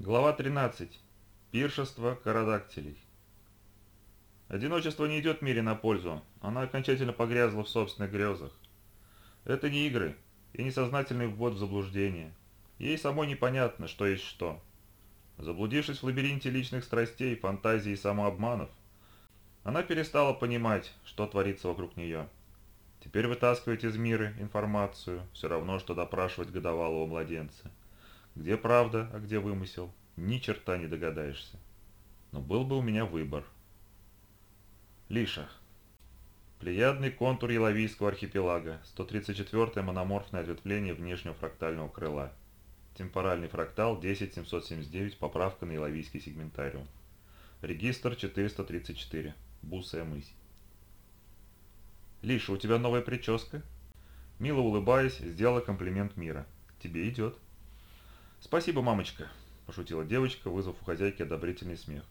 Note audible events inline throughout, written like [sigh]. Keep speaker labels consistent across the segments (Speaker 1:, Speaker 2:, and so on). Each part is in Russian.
Speaker 1: Глава 13. Пиршество карадактилей. Одиночество не идет мире на пользу, она окончательно погрязла в собственных грезах. Это не игры и не сознательный ввод в заблуждение. Ей самой непонятно, что есть что. Заблудившись в лабиринте личных страстей, фантазий и самообманов, она перестала понимать, что творится вокруг нее. Теперь вытаскивать из мира информацию все равно, что допрашивать годовалого младенца. Где правда, а где вымысел, ни черта не догадаешься. Но был бы у меня выбор. Лиша. Плеядный контур Еловийского архипелага, 134-е мономорфное ответвление внешнего фрактального крыла. Темпоральный фрактал 10779, поправка на Еловийский сегментариум. Регистр 434, Бусая мысь. «Лиша, у тебя новая прическа?» Мило улыбаясь, сделала комплимент мира. «Тебе идет». «Спасибо, мамочка», – пошутила девочка, вызвав у хозяйки одобрительный смех.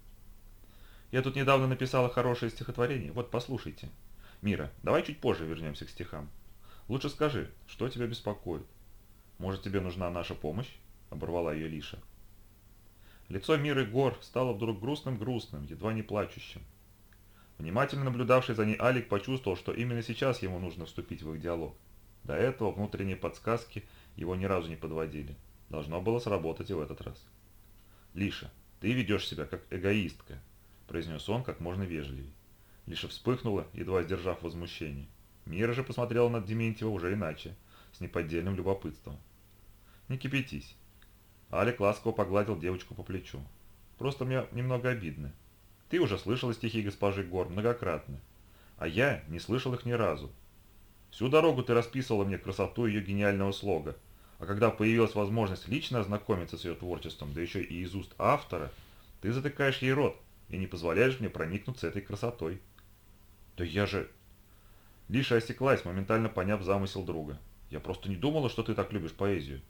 Speaker 1: «Я тут недавно написала хорошее стихотворение, вот послушайте. Мира, давай чуть позже вернемся к стихам. Лучше скажи, что тебя беспокоит? Может, тебе нужна наша помощь?» – оборвала ее Лиша. Лицо Миры Гор стало вдруг грустным-грустным, едва не плачущим. Внимательно наблюдавший за ней Алик почувствовал, что именно сейчас ему нужно вступить в их диалог. До этого внутренние подсказки его ни разу не подводили. Должно было сработать и в этот раз. «Лиша, ты ведешь себя как эгоистка», – произнес он как можно вежливее. Лиша вспыхнула, едва сдержав возмущение. Мира же посмотрела на Дементьева уже иначе, с неподдельным любопытством. «Не кипятись». Алик ласково погладил девочку по плечу. «Просто мне немного обидно. Ты уже слышала стихи госпожи Гор многократно, а я не слышал их ни разу. Всю дорогу ты расписывала мне красоту ее гениального слога, а когда появилась возможность лично ознакомиться с ее творчеством, да еще и из уст автора, ты затыкаешь ей рот и не позволяешь мне проникнуться этой красотой. Да я же... Лиша осеклась, моментально поняв замысел друга. Я просто не думала, что ты так любишь поэзию.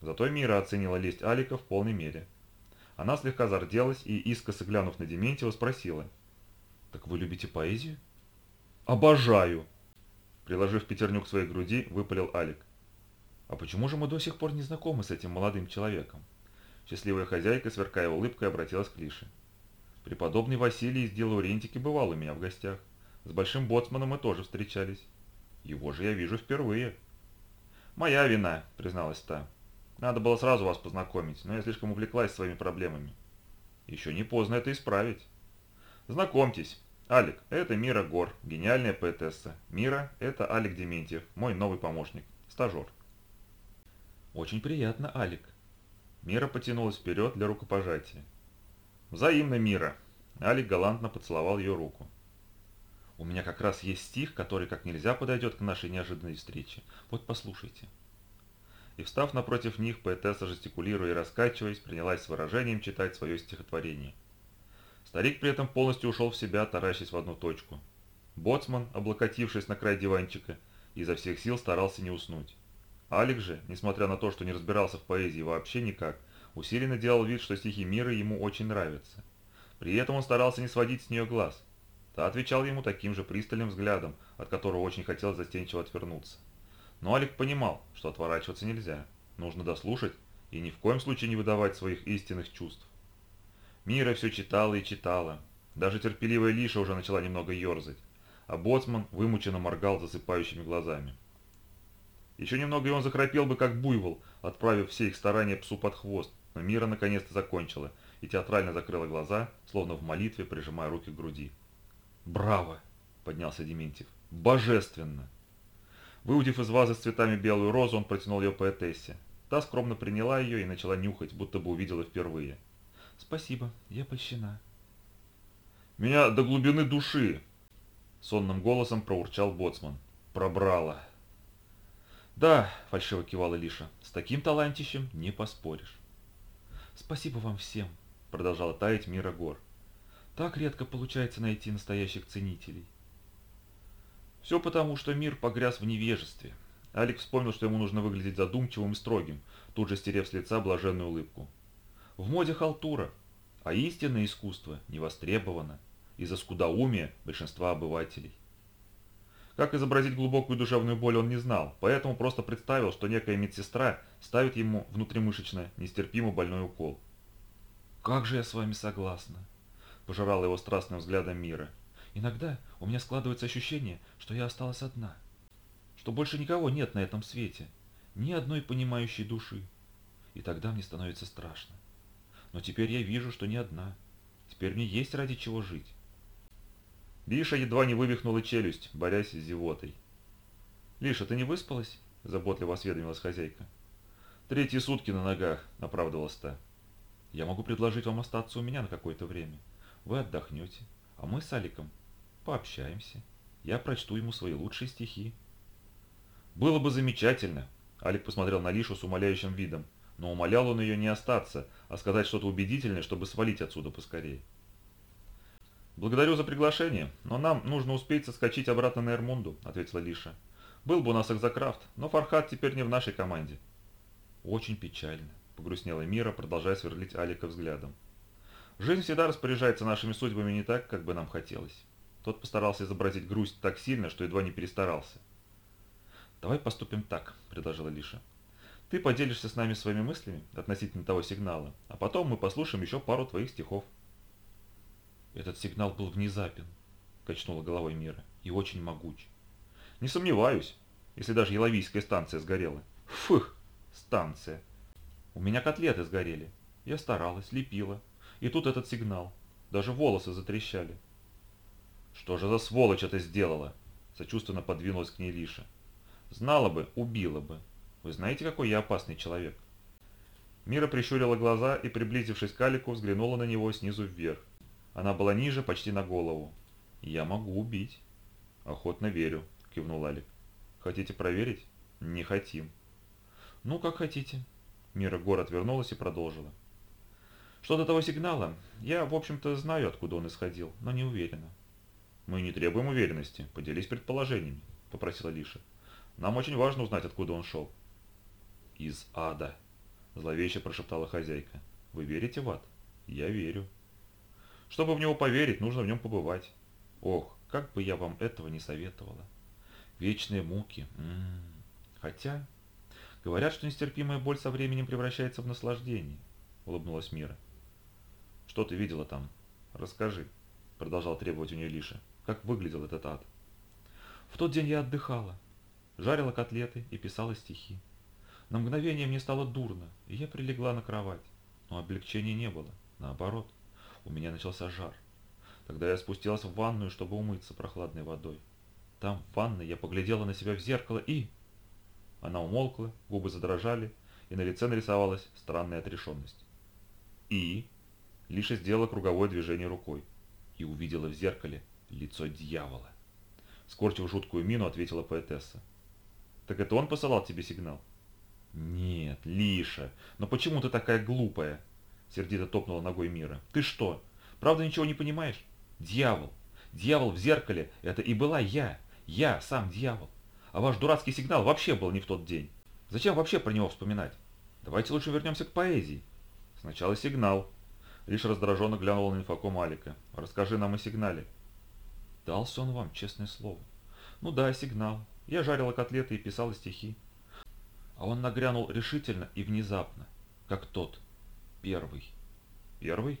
Speaker 1: Зато Мира оценила лесть Алика в полной мере. Она слегка зарделась и, искоса глянув на Дементьева, спросила. «Так вы любите поэзию?» «Обожаю!» Приложив пятерню к своей груди, выпалил Алик. «А почему же мы до сих пор не знакомы с этим молодым человеком?» Счастливая хозяйка, сверкая улыбкой, обратилась к Лише. «Преподобный Василий из дела Урентики бывал у меня в гостях. С большим боцманом мы тоже встречались. Его же я вижу впервые». «Моя вина», — призналась та. «Надо было сразу вас познакомить, но я слишком увлеклась своими проблемами. Еще не поздно это исправить. Знакомьтесь, Алик, это Мира Гор, гениальная поэтесса. Мира – это Алик Дементьев, мой новый помощник, стажер». «Очень приятно, Алик». Мира потянулась вперед для рукопожатия. «Взаимно, Мира!» Алик галантно поцеловал ее руку. «У меня как раз есть стих, который как нельзя подойдет к нашей неожиданной встрече. Вот послушайте». И встав напротив них, поэтесса, жестикулируя и раскачиваясь, принялась с выражением читать свое стихотворение. Старик при этом полностью ушел в себя, таращась в одну точку. Боцман, облокотившись на край диванчика, изо всех сил старался не уснуть. Алик же, несмотря на то, что не разбирался в поэзии вообще никак, усиленно делал вид, что стихи мира ему очень нравятся. При этом он старался не сводить с нее глаз. Та отвечал ему таким же пристальным взглядом, от которого очень хотел застенчиво отвернуться. Но Алик понимал, что отворачиваться нельзя. Нужно дослушать и ни в коем случае не выдавать своих истинных чувств. Мира все читала и читала. Даже терпеливая Лиша уже начала немного ерзать, а Боцман вымученно моргал засыпающими глазами. Еще немного и он захрапел бы, как буйвол, отправив все их старания псу под хвост, но Мира наконец-то закончила и театрально закрыла глаза, словно в молитве прижимая руки к груди. «Браво!» – поднялся Дементьев. «Божественно!» Выудив из вазы с цветами белую розу, он протянул ее поэтессе. Та скромно приняла ее и начала нюхать, будто бы увидела впервые. «Спасибо, я польщена». «Меня до глубины души!» Сонным голосом проурчал боцман. «Пробрала!» «Да», – фальшиво кивала Лиша, – «с таким талантищем не поспоришь». «Спасибо вам всем», – продолжала таять Мира Гор. «Так редко получается найти настоящих ценителей». Все потому, что мир погряз в невежестве. Алик вспомнил, что ему нужно выглядеть задумчивым и строгим, тут же стерев с лица блаженную улыбку. В моде халтура, а истинное искусство не востребовано из-за скудоумия большинства обывателей. Как изобразить глубокую душевную боль он не знал, поэтому просто представил, что некая медсестра ставит ему внутримышечно нестерпимо больной укол. «Как же я с вами согласна!» – пожирала его страстным взглядом мира. «Иногда у меня складывается ощущение, что я осталась одна, что больше никого нет на этом свете, ни одной понимающей души. И тогда мне становится страшно. Но теперь я вижу, что не одна. Теперь мне есть ради чего жить.
Speaker 2: Лиша едва не вывихнула челюсть, борясь с зевотой.
Speaker 1: «Лиша, ты не выспалась?» – заботливо осведомилась хозяйка.
Speaker 2: «Третьи сутки на ногах», – оправдывалась та.
Speaker 1: «Я могу предложить вам остаться у меня на какое-то время. Вы отдохнете, а мы с Аликом пообщаемся. Я прочту ему свои лучшие стихи».
Speaker 2: «Было бы замечательно», – Алик посмотрел на Лишу с умоляющим видом, но умолял он ее не остаться, а сказать что-то убедительное, чтобы свалить отсюда поскорее.
Speaker 1: «Благодарю за приглашение, но нам нужно успеть соскочить обратно на Эрмунду», — ответила Лиша. «Был бы у нас экзокрафт, но Фархат теперь не в нашей команде». «Очень печально», — погрустнела Мира, продолжая сверлить Алика взглядом. «Жизнь всегда распоряжается нашими судьбами не так, как бы нам хотелось». Тот постарался изобразить грусть так сильно, что едва не перестарался. «Давай поступим так», — предложила Лиша. «Ты поделишься с нами своими мыслями относительно того сигнала, а потом мы послушаем еще пару твоих стихов». Этот сигнал был внезапен, качнула головой Мира, и очень могуч.
Speaker 2: Не сомневаюсь, если даже Еловийская станция сгорела. Фух, станция.
Speaker 1: У меня котлеты сгорели. Я старалась, лепила. И тут этот сигнал. Даже волосы затрещали.
Speaker 2: Что же за сволочь это сделала? Сочувственно подвинулась к ней Лиша. Знала бы, убила бы. Вы знаете, какой я опасный человек?
Speaker 1: Мира прищурила глаза и, приблизившись к Алику, взглянула на него снизу вверх. Она была ниже, почти на голову. «Я могу убить».
Speaker 2: «Охотно верю», – кивнул Алик.
Speaker 1: «Хотите проверить?»
Speaker 2: «Не хотим».
Speaker 1: «Ну, как хотите». Мира Гор отвернулась и продолжила. «Что до того сигнала, я, в общем-то, знаю, откуда он исходил, но не уверена».
Speaker 2: «Мы не требуем уверенности, поделись предположениями», – попросила Лиша. «Нам очень важно узнать, откуда он шел».
Speaker 1: «Из ада», – зловеще прошептала хозяйка. «Вы верите в ад?»
Speaker 2: «Я верю».
Speaker 1: Чтобы в него поверить, нужно в нем побывать. Ох, как бы я вам этого не советовала. Вечные муки. М -м -м. Хотя, говорят, что нестерпимая боль со временем превращается в наслаждение, улыбнулась Мира. Что ты видела там? Расскажи, продолжал требовать у нее Лиша. Как выглядел этот ад? В тот день я отдыхала, жарила котлеты и писала стихи. На мгновение мне стало дурно, и я прилегла на кровать. Но облегчения не было, наоборот у меня начался жар. Тогда я спустилась в ванную, чтобы умыться прохладной водой. Там, в ванной, я поглядела на себя в зеркало и... Она умолкла, губы задрожали, и на лице нарисовалась странная отрешенность. И... Лиша сделала круговое движение рукой и увидела в зеркале лицо дьявола. Скорчив жуткую мину, ответила поэтесса. «Так это он посылал тебе сигнал?» «Нет, Лиша, но почему ты такая глупая?» Сердито топнула ногой Мира. «Ты что, правда ничего не понимаешь? Дьявол! Дьявол в зеркале – это и была я. Я сам дьявол. А ваш дурацкий сигнал вообще был не в тот день. Зачем вообще про него вспоминать? Давайте лучше вернемся к поэзии. Сначала сигнал. Лишь раздраженно глянула на инфоком Алика. Расскажи нам о сигнале. Дался он вам, честное слово. Ну да, сигнал. Я жарила котлеты и писала стихи. А он нагрянул решительно и внезапно, как тот, Первый. Первый?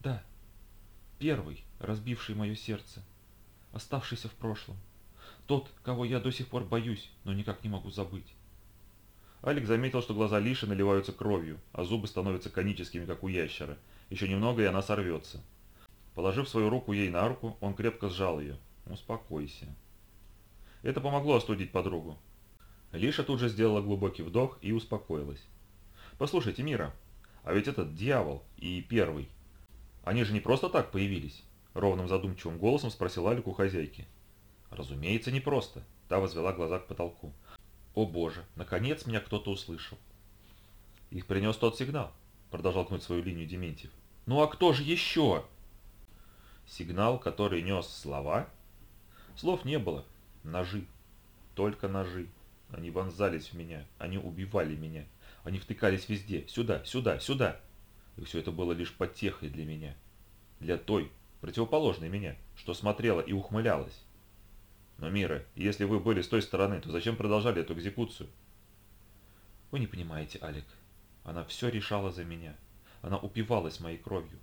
Speaker 1: Да. Первый, разбивший мое сердце. Оставшийся в прошлом. Тот, кого я до сих пор боюсь, но никак не могу забыть. Алик заметил, что глаза Лиши наливаются кровью, а зубы становятся коническими, как у ящера. Еще немного, и она сорвется. Положив свою руку ей на руку, он крепко сжал ее. «Успокойся». Это помогло остудить подругу. Лиша тут же сделала глубокий вдох и успокоилась. «Послушайте, Мира, а ведь этот дьявол и первый. Они же не просто так появились? Ровным задумчивым голосом спросил Алик у хозяйки. Разумеется, не просто. Та возвела глаза к потолку. О боже, наконец меня кто-то услышал. Их принес тот сигнал, продолжал гнуть свою линию Дементьев. Ну а кто же еще? Сигнал, который нес слова? Слов не было. Ножи. Только ножи. Они вонзались в меня. Они убивали меня. Они втыкались везде, сюда, сюда, сюда. И все это было лишь потехой для меня. Для той, противоположной меня, что смотрела и ухмылялась.
Speaker 2: Но, Мира, если вы были с той стороны, то зачем продолжали эту экзекуцию?
Speaker 1: Вы не понимаете, Алик. Она все решала за меня. Она упивалась моей кровью.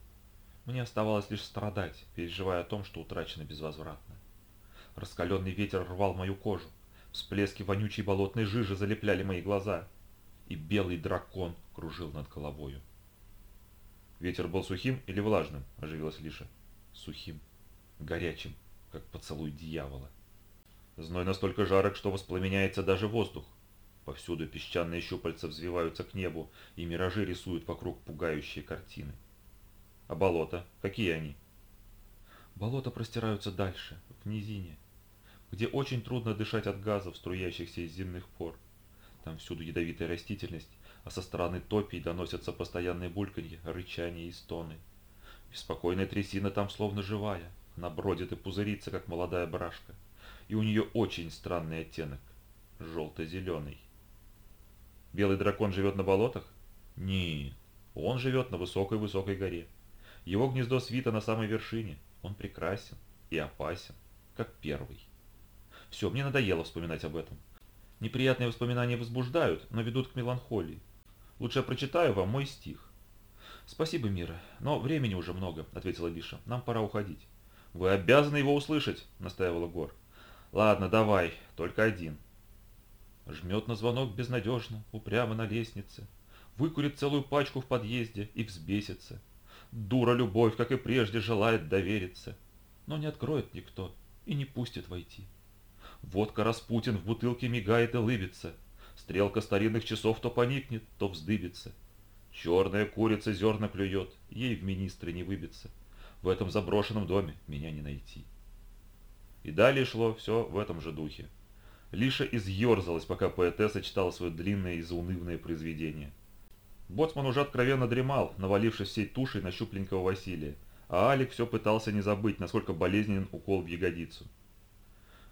Speaker 1: Мне оставалось лишь страдать, переживая о том, что утрачено безвозвратно. Раскаленный ветер рвал мою кожу. Всплески вонючей болотной жижи залепляли мои глаза. И белый дракон кружил над головою.
Speaker 2: Ветер был сухим или влажным, оживилась Лиша.
Speaker 1: Сухим, горячим, как поцелуй дьявола.
Speaker 2: Зной настолько жарок, что воспламеняется даже воздух. Повсюду песчаные щупальца взвиваются к небу, и миражи рисуют вокруг пугающие картины. А болота? Какие они?
Speaker 1: Болота простираются дальше, в низине, где очень трудно дышать от газов, струящихся из земных пор. Там всюду ядовитая растительность, а со стороны топий доносятся постоянные бульканье, рычания и стоны. Беспокойная трясина там словно живая, она бродит и пузырится, как молодая брашка, и у нее очень странный оттенок, желто-зеленый.
Speaker 2: Белый дракон живет на болотах?
Speaker 1: Нет, он живет на высокой-высокой горе. Его гнездо свито на самой вершине, он прекрасен и опасен, как первый. Все, мне надоело вспоминать об этом. Неприятные воспоминания возбуждают, но ведут к меланхолии. Лучше я прочитаю вам мой стих. «Спасибо, Мира, но времени уже много», — ответила Лиша. «Нам пора уходить».
Speaker 2: «Вы обязаны его услышать», — настаивала Гор. «Ладно, давай, только один».
Speaker 1: Жмет на звонок безнадежно, упрямо на лестнице. Выкурит целую пачку в подъезде и взбесится. Дура любовь, как и прежде, желает довериться. Но не откроет никто и не пустит войти. Водка Распутин в бутылке мигает и лыбится. Стрелка старинных часов то поникнет, то вздыбится. Черная курица зерна клюет, ей в министры не выбиться. В этом заброшенном доме меня не найти.
Speaker 2: И далее шло все в этом же духе. Лиша изъерзалась, пока поэтесса читала свое длинное и заунывное произведение. Боцман уже откровенно дремал, навалившись всей тушей на щупленького Василия, а Алик все пытался не забыть, насколько болезненен укол в ягодицу.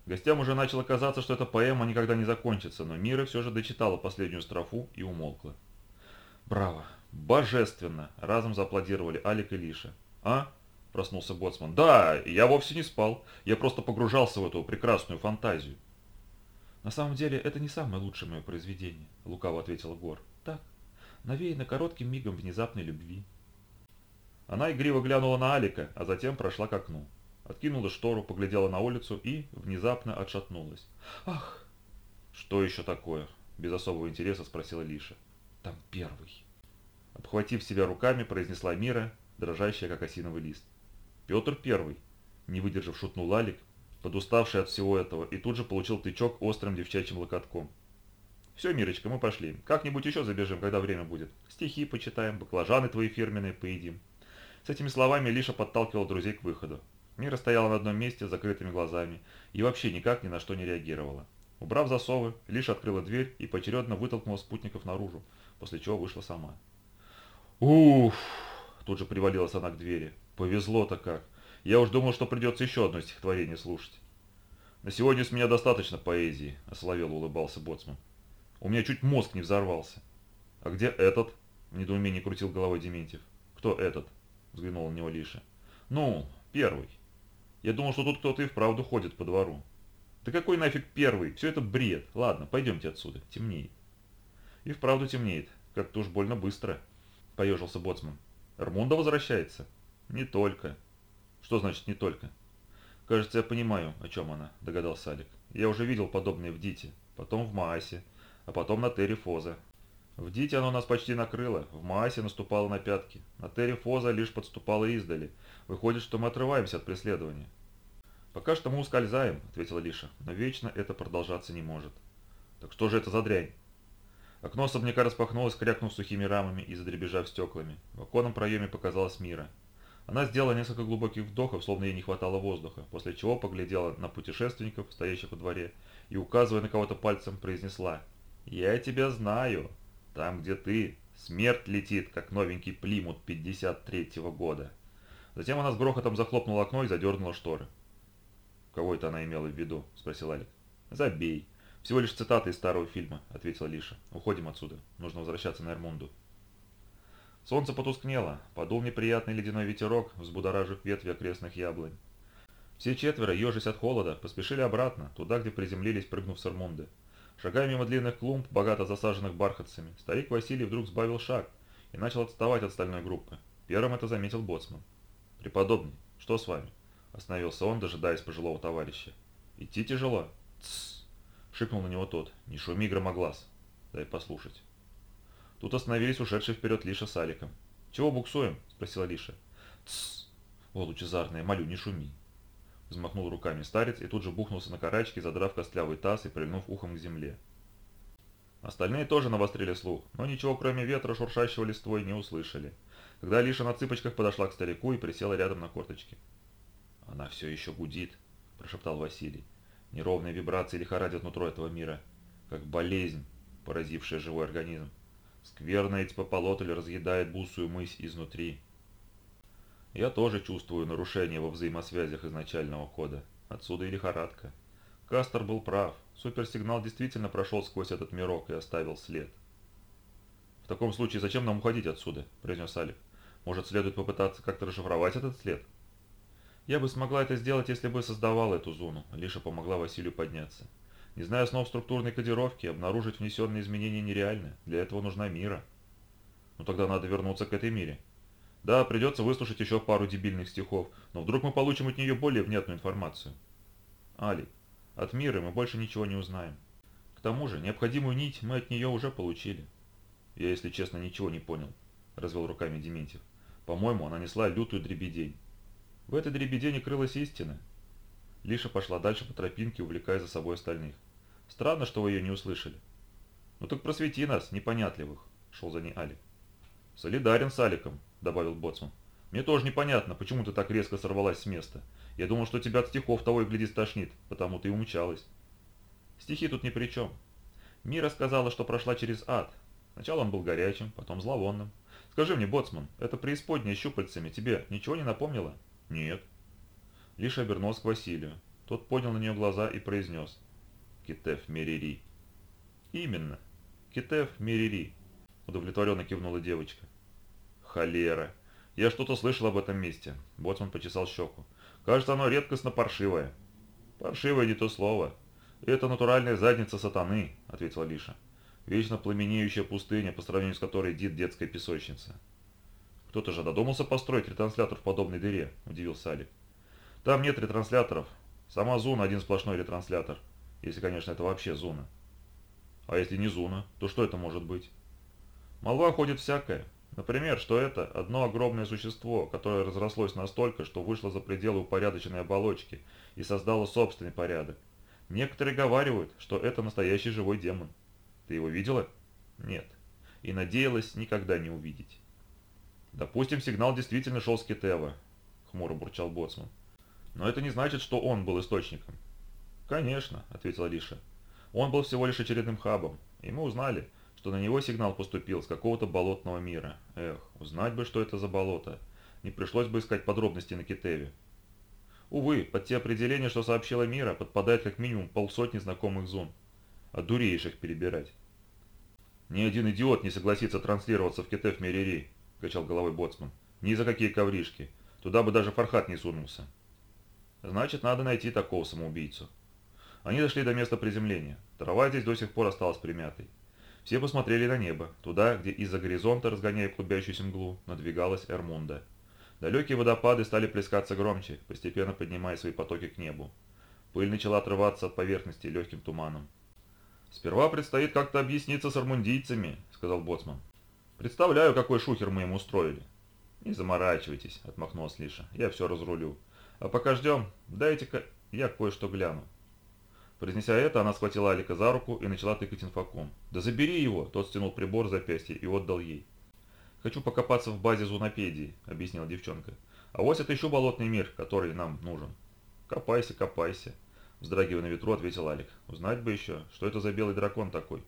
Speaker 2: Гостям уже начало казаться, что эта поэма никогда не закончится, но Мира все же дочитала последнюю строфу и умолкла.
Speaker 1: «Браво!
Speaker 2: Божественно!» – разом зааплодировали Алик и Лиша. «А?» – проснулся Боцман. «Да, я вовсе не спал. Я просто погружался в эту прекрасную фантазию».
Speaker 1: «На самом деле, это не самое лучшее мое произведение», – лукаво ответила Гор. «Так, навеяно коротким мигом внезапной любви».
Speaker 2: Она игриво глянула на Алика, а затем прошла к окну откинула штору, поглядела на улицу и внезапно отшатнулась.
Speaker 1: «Ах!»
Speaker 2: «Что еще такое?» – без особого интереса спросила Лиша.
Speaker 1: «Там первый».
Speaker 2: Обхватив себя руками, произнесла Мира, дрожащая, как осиновый лист. «Петр Первый», – не выдержав, шутнул Алик, подуставший от всего этого, и тут же получил тычок острым девчачьим локотком. «Все, Мирочка, мы пошли. Как-нибудь еще забежим, когда время будет. Стихи почитаем, баклажаны твои фирменные поедим». С этими словами Лиша подталкивал друзей к выходу. Мира стояла на одном месте с закрытыми глазами и вообще никак ни на что не реагировала. Убрав засовы, лишь открыла дверь и поочередно вытолкнула спутников наружу, после чего вышла сама.
Speaker 1: «Уф!» – тут же привалилась она к двери. «Повезло-то как! Я уж думал, что придется еще одно стихотворение слушать».
Speaker 2: «На сегодня с меня достаточно поэзии», – ословел улыбался Боцман. «У меня чуть мозг не взорвался». «А где этот?» – в недоумении крутил головой Дементьев. «Кто этот?» – взглянул на него Лиша. «Ну, первый». Я думал, что тут кто-то и вправду ходит по двору. Да какой нафиг первый? Все это бред. Ладно, пойдемте отсюда. Темнеет. И вправду темнеет. Как-то уж больно быстро. Поежился Боцман. Эрмунда возвращается? Не только. Что значит не только? Кажется, я понимаю, о чем она, догадался Алик. Я уже видел подобное в Дите, потом в Маасе, а потом на Терри Фоза. В Дите оно нас почти накрыло, в Маасе наступало на пятки, на Терри Фоза лишь подступало издали. Выходит, что мы отрываемся от преследования. «Пока что мы ускользаем», — ответила Лиша, — «но вечно это продолжаться не может». «Так что же это за дрянь?» Окно особняка распахнулось, крякнув сухими рамами и задребежав стеклами. В оконном проеме показалась Мира. Она сделала несколько глубоких вдохов, словно ей не хватало воздуха, после чего поглядела на путешественников, стоящих во дворе, и, указывая на кого-то пальцем, произнесла «Я тебя знаю!» Там, где ты, смерть летит, как новенький Плимут 53-го года. Затем она с грохотом захлопнула окно и задернула шторы. «Кого это она имела в виду?» – спросил Алик. «Забей. Всего лишь цитата из старого фильма», – ответила Лиша. «Уходим отсюда. Нужно возвращаться на Эрмунду». Солнце потускнело, подул неприятный ледяной ветерок, взбудоражив ветви окрестных яблонь.
Speaker 1: Все четверо, ежась от холода, поспешили обратно, туда, где приземлились, прыгнув с Эрмунды. Шагая мимо длинных клумб, богато засаженных бархатцами, старик Василий вдруг сбавил шаг и начал отставать от стальной группы. Первым это заметил боцман. «Преподобный, что с вами?» Остановился он, дожидаясь пожилого товарища. «Идти тяжело?» «Тссс!» — шикнул на него тот. «Не шуми, громоглаз. Дай послушать». Тут остановились ушедшие вперед Лиша с Аликом. «Чего буксуем?» – спросила Лиша. «Тссс! О, лучезарная, молю, не шуми!» Взмахнул руками старец и тут же бухнулся на карачки, задрав костлявый таз и прильнув ухом к земле. Остальные тоже навострили слух, но ничего кроме ветра, шуршащего листвой, не услышали. Когда Лиша на цыпочках подошла к старику и присела рядом на корточки. «Она все еще гудит», – прошептал Василий. «Неровные вибрации лихорадят нутро этого мира, как болезнь, поразившая живой организм. Скверная типополотль разъедает бусую мысь изнутри. Я тоже чувствую нарушение во взаимосвязях изначального кода. Отсюда и лихорадка. Кастер был прав. Суперсигнал действительно прошел сквозь этот мирок и оставил след. «В таком случае зачем нам уходить отсюда?» – произнес Алик. «Может, следует попытаться как-то расшифровать этот след?» «Я бы смогла это сделать, если бы создавала эту зону», – Лиша помогла Василию подняться. Не зная основ структурной кодировки, обнаружить внесенные изменения нереально. Для этого нужна мира. Ну тогда надо вернуться к этой мире. Да, придется выслушать еще пару дебильных стихов, но вдруг мы получим от нее более внятную информацию. Али, от мира мы больше ничего не узнаем. К тому же, необходимую нить мы от нее уже получили. Я, если честно, ничего не понял, развел руками Дементьев. По-моему, она несла лютую дребедень. В этой дребедени крылась истина. Лиша пошла дальше по тропинке, увлекая за собой остальных. Странно, что вы ее не услышали. Ну так просвети нас, непонятливых, шел за ней Алик. Солидарен с Аликом, добавил Боцман. Мне тоже непонятно, почему ты так резко сорвалась с места. Я думал, что тебя от стихов того и гляди стошнит, потому ты и умчалась. Стихи тут ни при чем. Мира сказала, что прошла через ад. Сначала он был горячим, потом зловонным. Скажи мне, Боцман, это преисподняя щупальцами тебе ничего не напомнило? Нет. Лишь обернулся к Василию. Тот поднял на нее глаза и произнес. Китеф Мерири. Именно. Китеф Мерири. Удовлетворенно кивнула девочка. Холера. Я что-то слышал об этом месте. Боцман почесал щеку. Кажется, оно редкостно паршивое. Паршивое не то слово. Это натуральная задница сатаны, ответила Лиша. Вечно пламенеющая пустыня, по сравнению с которой дит детская песочница. Кто-то же додумался построить ретранслятор в подобной дыре, удивился Алик. Там нет ретрансляторов. Сама Зуна один сплошной ретранслятор. Если, конечно, это вообще зона. А если не зона, то что это может быть? Молва ходит всякое. Например, что это одно огромное существо, которое разрослось настолько, что вышло за пределы упорядоченной оболочки и создало собственный порядок. Некоторые говаривают, что это настоящий живой демон. Ты его видела? Нет. И надеялась никогда не увидеть. Допустим, сигнал действительно шел с Китева, хмуро бурчал Боцман. Но это не значит, что он был источником. «Конечно», — ответила Лиша. «Он был всего лишь очередным хабом, и мы узнали, что на него сигнал поступил с какого-то болотного мира. Эх, узнать бы, что это за болото. Не пришлось бы искать подробности на Китеве. Увы, под те определения, что сообщила Мира, подпадает как минимум полсотни знакомых зон. А дуреешь их перебирать. «Ни один идиот не согласится транслироваться в Китев Мерири», – качал головой Боцман. «Ни за какие ковришки. Туда бы даже Фархат не сунулся». «Значит, надо найти такого самоубийцу», они дошли до места приземления. Трава здесь до сих пор осталась примятой. Все посмотрели на небо, туда, где из-за горизонта, разгоняя клубящуюся мглу, надвигалась Эрмунда. Далекие водопады стали плескаться громче, постепенно поднимая свои потоки к небу. Пыль начала отрываться от поверхности легким туманом. «Сперва предстоит как-то объясниться с армундийцами», — сказал Боцман. «Представляю, какой шухер мы им устроили». «Не заморачивайтесь», — отмахнулась Лиша. «Я все разрулю. А пока ждем, дайте-ка я кое-что гляну». Произнеся это, она схватила Алика за руку и начала тыкать инфоком. «Да забери его!» – тот стянул прибор запястья и отдал ей. «Хочу покопаться в базе зунопедии», – объяснила девчонка. «А вот это еще болотный мир, который нам нужен». «Копайся, копайся», – вздрагивая на ветру, ответил Алик. «Узнать бы еще, что это за белый дракон такой».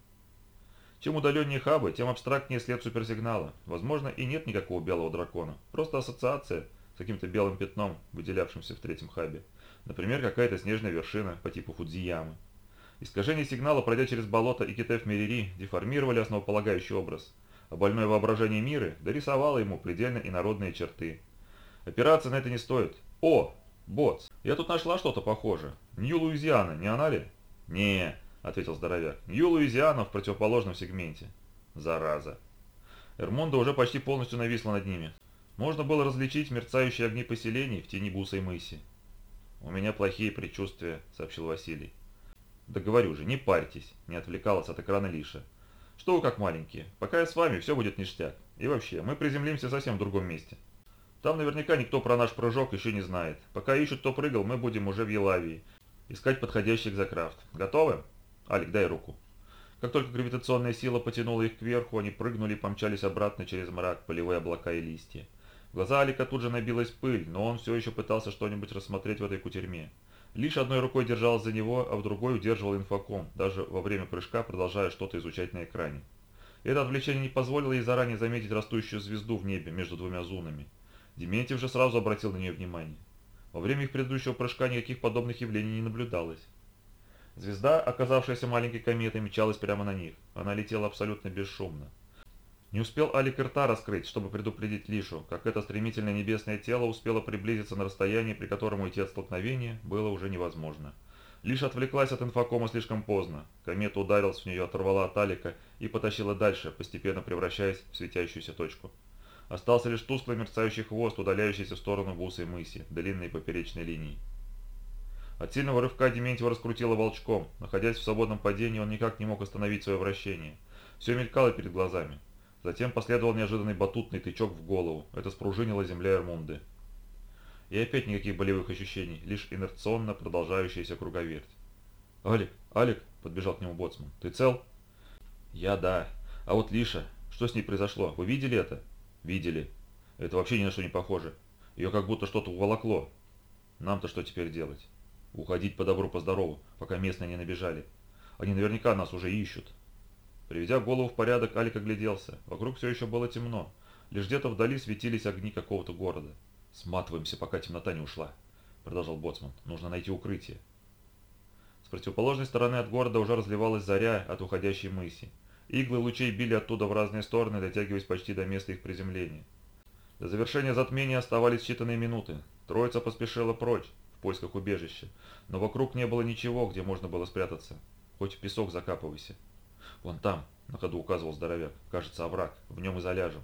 Speaker 1: Чем удаленнее хабы, тем абстрактнее след суперсигнала. Возможно, и нет никакого белого дракона. Просто ассоциация с каким-то белым пятном, выделявшимся в третьем хабе. Например, какая-то снежная вершина по типу Фудзиямы. Искажение сигнала, пройдя через болото и Китеф Мерири, деформировали основополагающий образ, а больное воображение мира дорисовало ему предельно инородные черты. Опираться на это не стоит. О! «Боц, я тут нашла что-то похожее. Нью-Луизиана, не она ли?»
Speaker 2: «Не», — ответил здоровяк. «Нью-Луизиана в противоположном сегменте». «Зараза».
Speaker 1: Эрмонда уже почти полностью нависла над ними. Можно было различить мерцающие огни поселений в тени Бусой мыси.
Speaker 2: «У меня плохие предчувствия», — сообщил Василий.
Speaker 1: «Да говорю же, не парьтесь», — не отвлекалась от экрана Лиша. «Что вы как маленькие? Пока я с вами, все будет ништяк. И вообще, мы приземлимся совсем в другом месте. Там наверняка никто про наш прыжок еще не знает. Пока ищут, кто прыгал, мы будем уже в Елавии. Искать подходящий экзокрафт. Готовы? Алик, дай руку». Как только гравитационная сила потянула их кверху, они прыгнули и помчались обратно через мрак, полевые облака и листья. В глаза Алика тут же набилась пыль, но он все еще пытался что-нибудь рассмотреть в этой кутерьме. Лишь одной рукой держался за него, а в другой удерживал инфоком, даже во время прыжка продолжая что-то изучать на экране. Это отвлечение не позволило ей заранее заметить растущую звезду в небе между двумя зунами. Дементьев же сразу обратил на нее внимание. Во время их предыдущего прыжка никаких подобных явлений не наблюдалось. Звезда, оказавшаяся маленькой кометой, мчалась прямо на них. Она летела абсолютно бесшумно. Не успел Алик рта раскрыть, чтобы предупредить Лишу, как это стремительное небесное тело успело приблизиться на расстояние, при котором уйти от столкновения было уже невозможно. Лишь отвлеклась от инфокома слишком поздно. Комета ударилась в нее, оторвала от Алика и потащила дальше, постепенно превращаясь в светящуюся точку. Остался лишь тусклый мерцающий хвост, удаляющийся в сторону Бусы мыси, длинной поперечной линии. От сильного рывка Дементьева раскрутило волчком. Находясь в свободном падении, он никак не мог остановить свое вращение. Все мелькало перед глазами. Затем последовал неожиданный батутный тычок в голову. Это спружинила земля Эрмунды. И опять никаких болевых ощущений, лишь инерционно продолжающаяся круговерть. «Алик, Алик!» – подбежал к нему боцман. «Ты цел?» «Я да. А вот Лиша, что с ней произошло? Вы видели это?» «Видели. Это вообще ни на что не похоже. Ее как будто что-то уволокло. Нам-то что теперь делать?» Уходить по добру, по здорову, пока местные не набежали. Они наверняка нас уже ищут. Приведя голову в порядок, Алик огляделся. Вокруг все еще было темно. Лишь где-то вдали светились огни какого-то города. «Сматываемся, пока темнота не ушла», — продолжал Боцман. «Нужно найти укрытие». С противоположной стороны от города уже разливалась заря от уходящей мыси. Иглы лучей били оттуда в разные стороны, дотягиваясь почти до места их приземления. До завершения затмения оставались считанные минуты. Троица поспешила прочь, в поисках убежища, но вокруг не было ничего, где можно было спрятаться. Хоть в песок закапывайся. Вон там, на ходу указывал здоровяк, кажется овраг, в нем и заляжем.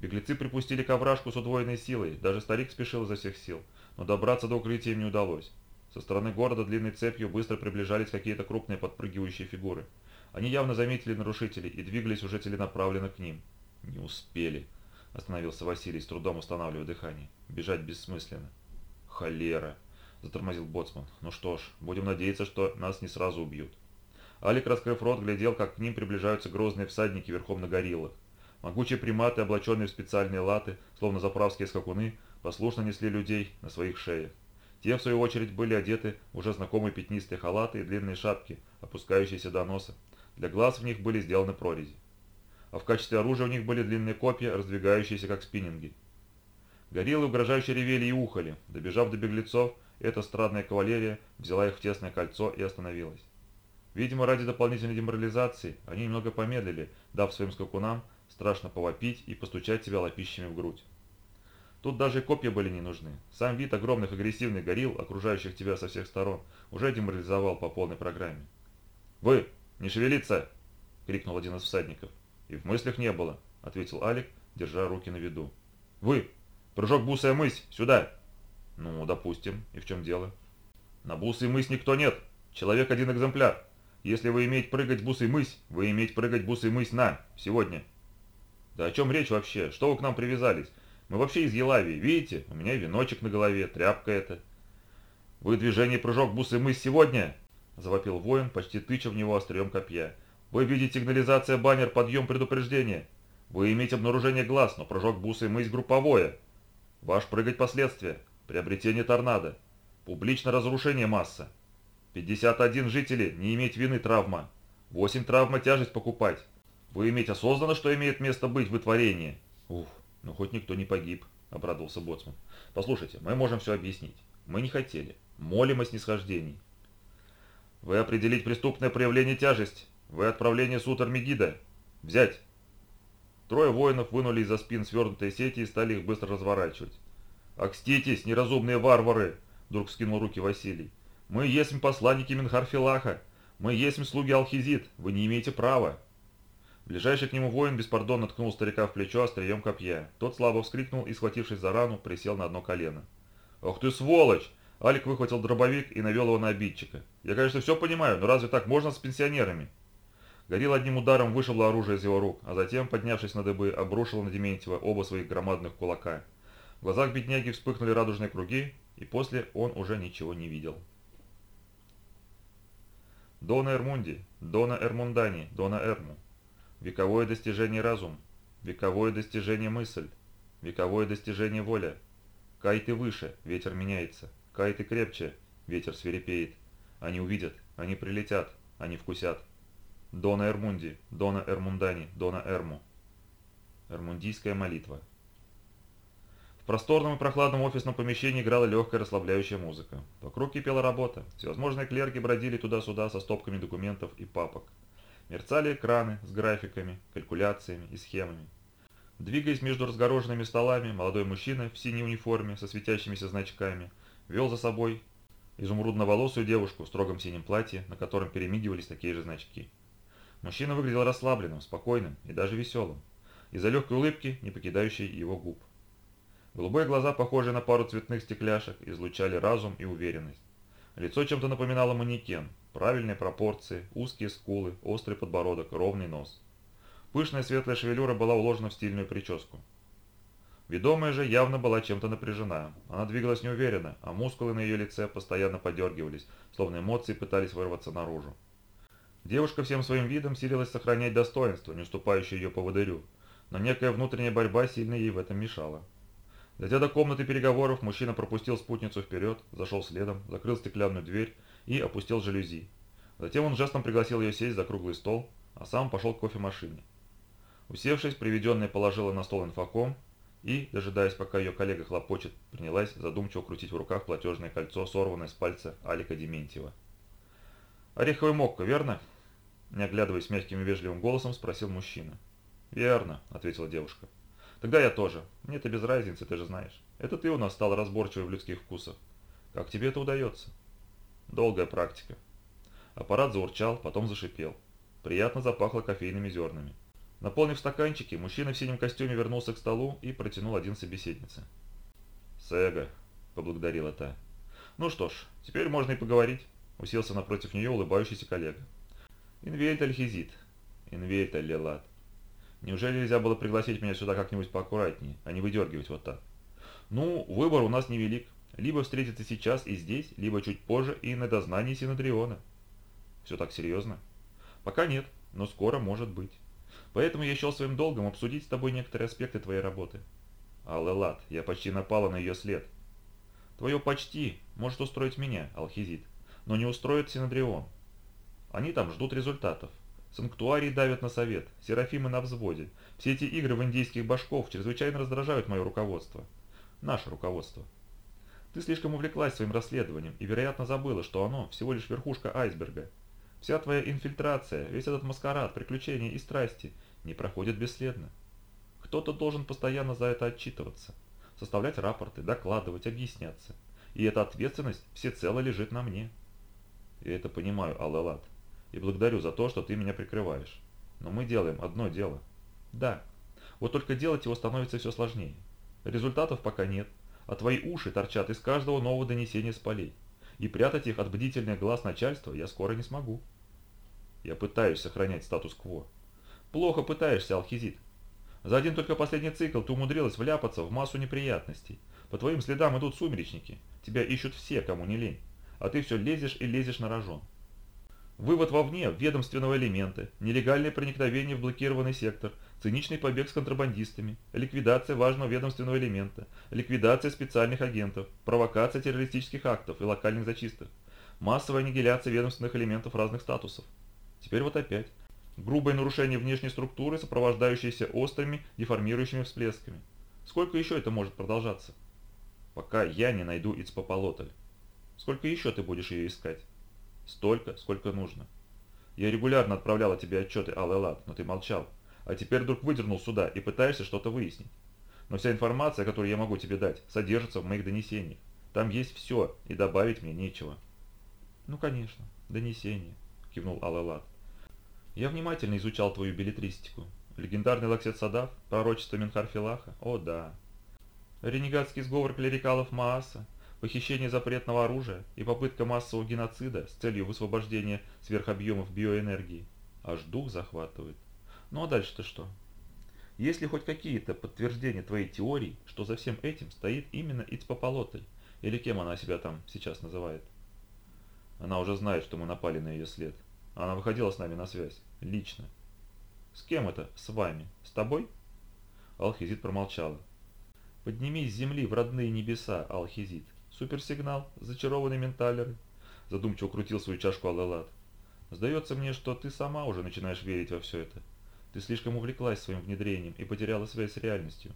Speaker 1: Беглецы припустили к овражку с удвоенной силой, даже старик спешил изо всех сил, но добраться до укрытия им не удалось. Со стороны города длинной цепью быстро приближались какие-то крупные подпрыгивающие фигуры. Они явно заметили нарушителей и двигались уже целенаправленно к ним. «Не успели», – остановился Василий, с трудом устанавливая дыхание. «Бежать бессмысленно». «Холера!» – затормозил Боцман. «Ну что ж, будем надеяться, что нас не сразу убьют». Алик, раскрыв рот, глядел, как к ним приближаются грозные всадники верхом на гориллах. Могучие приматы, облаченные в специальные латы, словно заправские скакуны, послушно несли людей на своих шеях. Те, в свою очередь, были одеты уже знакомые пятнистые халаты и длинные шапки, опускающиеся до носа. Для глаз в них были сделаны прорези. А в качестве оружия у них были длинные копья, раздвигающиеся как спиннинги. Гориллы угрожающе ревели и ухали. Добежав до беглецов, эта страдная кавалерия взяла их в тесное кольцо и остановилась. Видимо, ради дополнительной деморализации они немного помедлили, дав своим скакунам страшно повопить и постучать себя лопищами в грудь. Тут даже копья были не нужны. Сам вид огромных агрессивных горилл, окружающих тебя со всех сторон, уже деморализовал по полной программе. «Вы! Не шевелиться!» — крикнул один из всадников. «И в мыслях не было», — ответил Алик, держа руки на виду. «Вы! Прыжок Бусая мысь! Сюда!» «Ну, допустим. И в чем дело?» «На Бусой мысь никто нет. Человек один экземпляр. Если вы имеете прыгать Бусой мысь, вы имеете прыгать Бусой мысь на, сегодня». «Да о чем речь вообще? Что вы к нам привязались? Мы вообще из Елавии, видите? У меня веночек на голове, тряпка эта». «Вы движение прыжок Бусой мысь сегодня?» – завопил воин, почти тыча в него острием копья. «Вы видите сигнализация баннер подъем предупреждения. Вы имеете обнаружение глаз, но прыжок Бусой мысь групповое». Ваш прыгать последствия. Приобретение торнадо. Публичное разрушение масса. 51 жители, не иметь вины травма. 8 травма тяжесть покупать. Вы иметь осознанно, что имеет место быть вытворение. Ух, ну хоть никто не погиб, обрадовался Боцман. Послушайте, мы можем все объяснить. Мы не хотели. Молим о снисхождении. Вы определить преступное проявление тяжесть. Вы отправление сутр Мегида. Взять. Трое воинов вынули из-за спин свернутые сети и стали их быстро разворачивать.
Speaker 2: «Окститесь, неразумные варвары!» — вдруг скинул руки Василий. «Мы есть посланники Минхарфилаха. Мы есть слуги Алхизит. Вы не имеете права». Ближайший к нему воин беспардонно ткнул старика в плечо острием копья. Тот слабо вскрикнул и, схватившись за рану, присел на одно колено. «Ох ты сволочь!» Алик выхватил дробовик и навел его на обидчика. «Я, конечно, все понимаю, но разве так можно с пенсионерами?» Горил одним ударом вышибло оружие из его рук, а затем, поднявшись на дыбы, обрушил на Дементьева оба своих громадных кулака. В глазах бедняги вспыхнули радужные круги, и после он уже ничего не видел. Дона Эрмунди, Дона Эрмундани, Дона Эрму. Вековое достижение разум, вековое достижение мысль, вековое достижение воля. Кай ты выше, ветер меняется, кай ты крепче, ветер свирепеет. Они увидят, они прилетят, они вкусят. Дона Эрмунди, Дона Эрмундани, Дона Эрму. Эрмундийская молитва. В просторном и прохладном офисном помещении играла легкая расслабляющая музыка. Вокруг кипела работа. Всевозможные клерки бродили туда-сюда со стопками документов и папок. Мерцали экраны с графиками, калькуляциями и схемами. Двигаясь между разгороженными столами, молодой мужчина в синей униформе со светящимися значками вел за собой изумрудно-волосую девушку в строгом синем платье, на котором перемигивались такие же значки. Мужчина выглядел расслабленным, спокойным и даже веселым, из-за легкой улыбки, не покидающей его губ. Голубые глаза, похожие на пару цветных стекляшек, излучали разум и уверенность. Лицо чем-то напоминало манекен. Правильные пропорции, узкие скулы, острый подбородок, ровный нос. Пышная светлая шевелюра была уложена в стильную прическу. Ведомая же явно была чем-то напряжена. Она двигалась неуверенно, а мускулы на ее лице постоянно подергивались, словно эмоции пытались вырваться наружу. Девушка всем своим видом силилась сохранять достоинство, не уступающее ее поводырю, но некая внутренняя борьба сильно ей в этом мешала. Дойдя до комнаты переговоров, мужчина пропустил спутницу вперед, зашел следом, закрыл стеклянную дверь и опустил жалюзи. Затем он жестом пригласил ее сесть за круглый стол, а сам пошел к кофемашине. Усевшись, приведенная положила на стол инфоком и, дожидаясь, пока ее коллега хлопочет, принялась задумчиво крутить в руках платежное кольцо, сорванное с пальца Алика Дементьева. «Ореховый мокко, верно?» Не оглядываясь мягким и вежливым голосом, спросил мужчина. «Верно», — ответила девушка. «Тогда я тоже. Мне это без разницы, ты же знаешь. Это ты у нас стал разборчивый в людских вкусах. Как тебе это удается?» «Долгая практика». Аппарат заурчал, потом зашипел. Приятно запахло кофейными зернами. Наполнив стаканчики, мужчина в синем костюме вернулся к столу и протянул один собеседнице. «Сэга», — поблагодарила та. «Ну что ж, теперь можно и поговорить», — уселся напротив нее улыбающийся коллега. Инвельт Альхизит. Инвельт Аллелат. Неужели нельзя было пригласить меня сюда как-нибудь поаккуратнее, а не выдергивать вот так? Ну, выбор у нас невелик. Либо встретиться сейчас и здесь, либо чуть позже и на дознании Синодриона. Все так серьезно? Пока нет, но скоро может быть. Поэтому я счел своим долгом обсудить с тобой некоторые аспекты твоей работы. Аллелат, я почти напала на ее след. Твое «почти» может устроить меня, Алхизит, но не устроит Синодрион. Они там ждут результатов. Санктуарии давят на совет, серафимы на взводе. Все эти игры в индийских башков чрезвычайно раздражают мое руководство. Наше руководство. Ты слишком увлеклась своим расследованием и, вероятно, забыла, что оно всего лишь верхушка айсберга. Вся твоя инфильтрация, весь этот маскарад, приключения и страсти не проходят бесследно. Кто-то должен постоянно за это отчитываться, составлять рапорты, докладывать, объясняться. И эта ответственность всецело лежит на мне. Я это понимаю, Аллелат и благодарю за то, что ты меня прикрываешь. Но мы делаем одно дело. Да, вот только делать его становится все сложнее. Результатов пока нет, а твои уши торчат из каждого нового донесения с полей. И прятать их от бдительных глаз начальства я скоро не смогу. Я пытаюсь сохранять статус-кво. Плохо пытаешься, Алхизит. За один только последний цикл ты умудрилась вляпаться в массу неприятностей. По твоим следам идут сумеречники. Тебя ищут все, кому не лень. А ты все лезешь и лезешь на рожон. Вывод вовне ведомственного элемента, нелегальное проникновение в блокированный сектор, циничный побег с контрабандистами, ликвидация важного ведомственного элемента, ликвидация специальных агентов, провокация террористических актов и локальных зачисток, массовая аннигиляция ведомственных элементов разных статусов. Теперь вот опять. Грубое нарушение внешней структуры, сопровождающееся острыми, деформирующими всплесками. Сколько еще это может продолжаться? Пока я не найду Ицпополотль. Сколько еще ты будешь ее искать? Столько, сколько нужно. Я регулярно отправляла тебе отчеты, Алэлат, но ты молчал. А теперь вдруг выдернул сюда и пытаешься что-то выяснить.
Speaker 1: Но вся информация, которую я могу тебе дать, содержится в моих донесениях. Там есть все, и добавить мне нечего».
Speaker 2: «Ну, конечно, донесение», – кивнул Алэлат. «Я внимательно изучал твою билетристику. Легендарный Лаксет Садав, пророчество Менхарфилаха, о да. Ренегатский сговор клерикалов Мааса, похищение запретного оружия и попытка массового геноцида с целью высвобождения сверхобъемов биоэнергии. Аж дух захватывает. Ну а дальше-то что? Есть ли хоть какие-то подтверждения твоей теории, что за всем этим стоит именно Ицпополотль? Или кем она себя там сейчас называет?
Speaker 1: Она уже знает, что мы напали на ее след. Она выходила с нами на связь. Лично.
Speaker 2: С кем это? С вами? С тобой?
Speaker 1: Алхизит промолчала.
Speaker 2: Поднимись с земли в родные небеса, Алхизит. Суперсигнал, зачарованный менталеры. Задумчиво крутил свою чашку Алэлат. Сдается мне, что ты сама уже начинаешь верить во все это. Ты слишком увлеклась своим внедрением и потеряла связь с реальностью.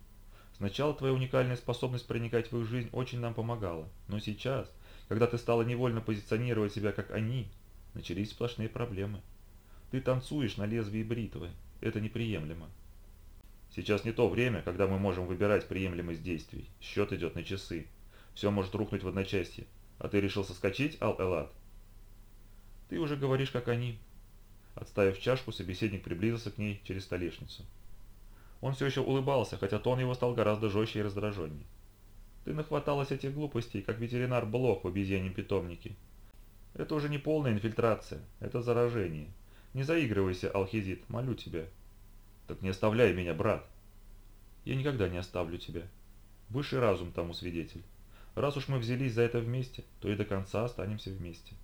Speaker 2: Сначала твоя уникальная способность проникать в их жизнь очень нам помогала, но сейчас, когда ты стала невольно позиционировать себя как они, начались сплошные проблемы. Ты танцуешь на лезвии бритвы. Это неприемлемо.
Speaker 1: Сейчас не то время, когда мы можем выбирать приемлемость действий. Счет идет на часы. Все может рухнуть в одночасье. А ты решил соскочить, Ал-Элат?
Speaker 2: Ты уже говоришь, как они. Отставив чашку, собеседник приблизился к ней через столешницу. Он все еще улыбался, хотя тон его стал гораздо жестче и раздраженнее. Ты нахваталась этих глупостей, как ветеринар Блох в обезьяньем питомнике. Это уже не полная инфильтрация, это заражение. Не заигрывайся, Алхизит, молю тебя.
Speaker 1: Так не оставляй меня, брат.
Speaker 2: Я никогда не оставлю тебя. Высший разум тому свидетель. Раз уж мы взялись за это вместе, то и до конца останемся вместе.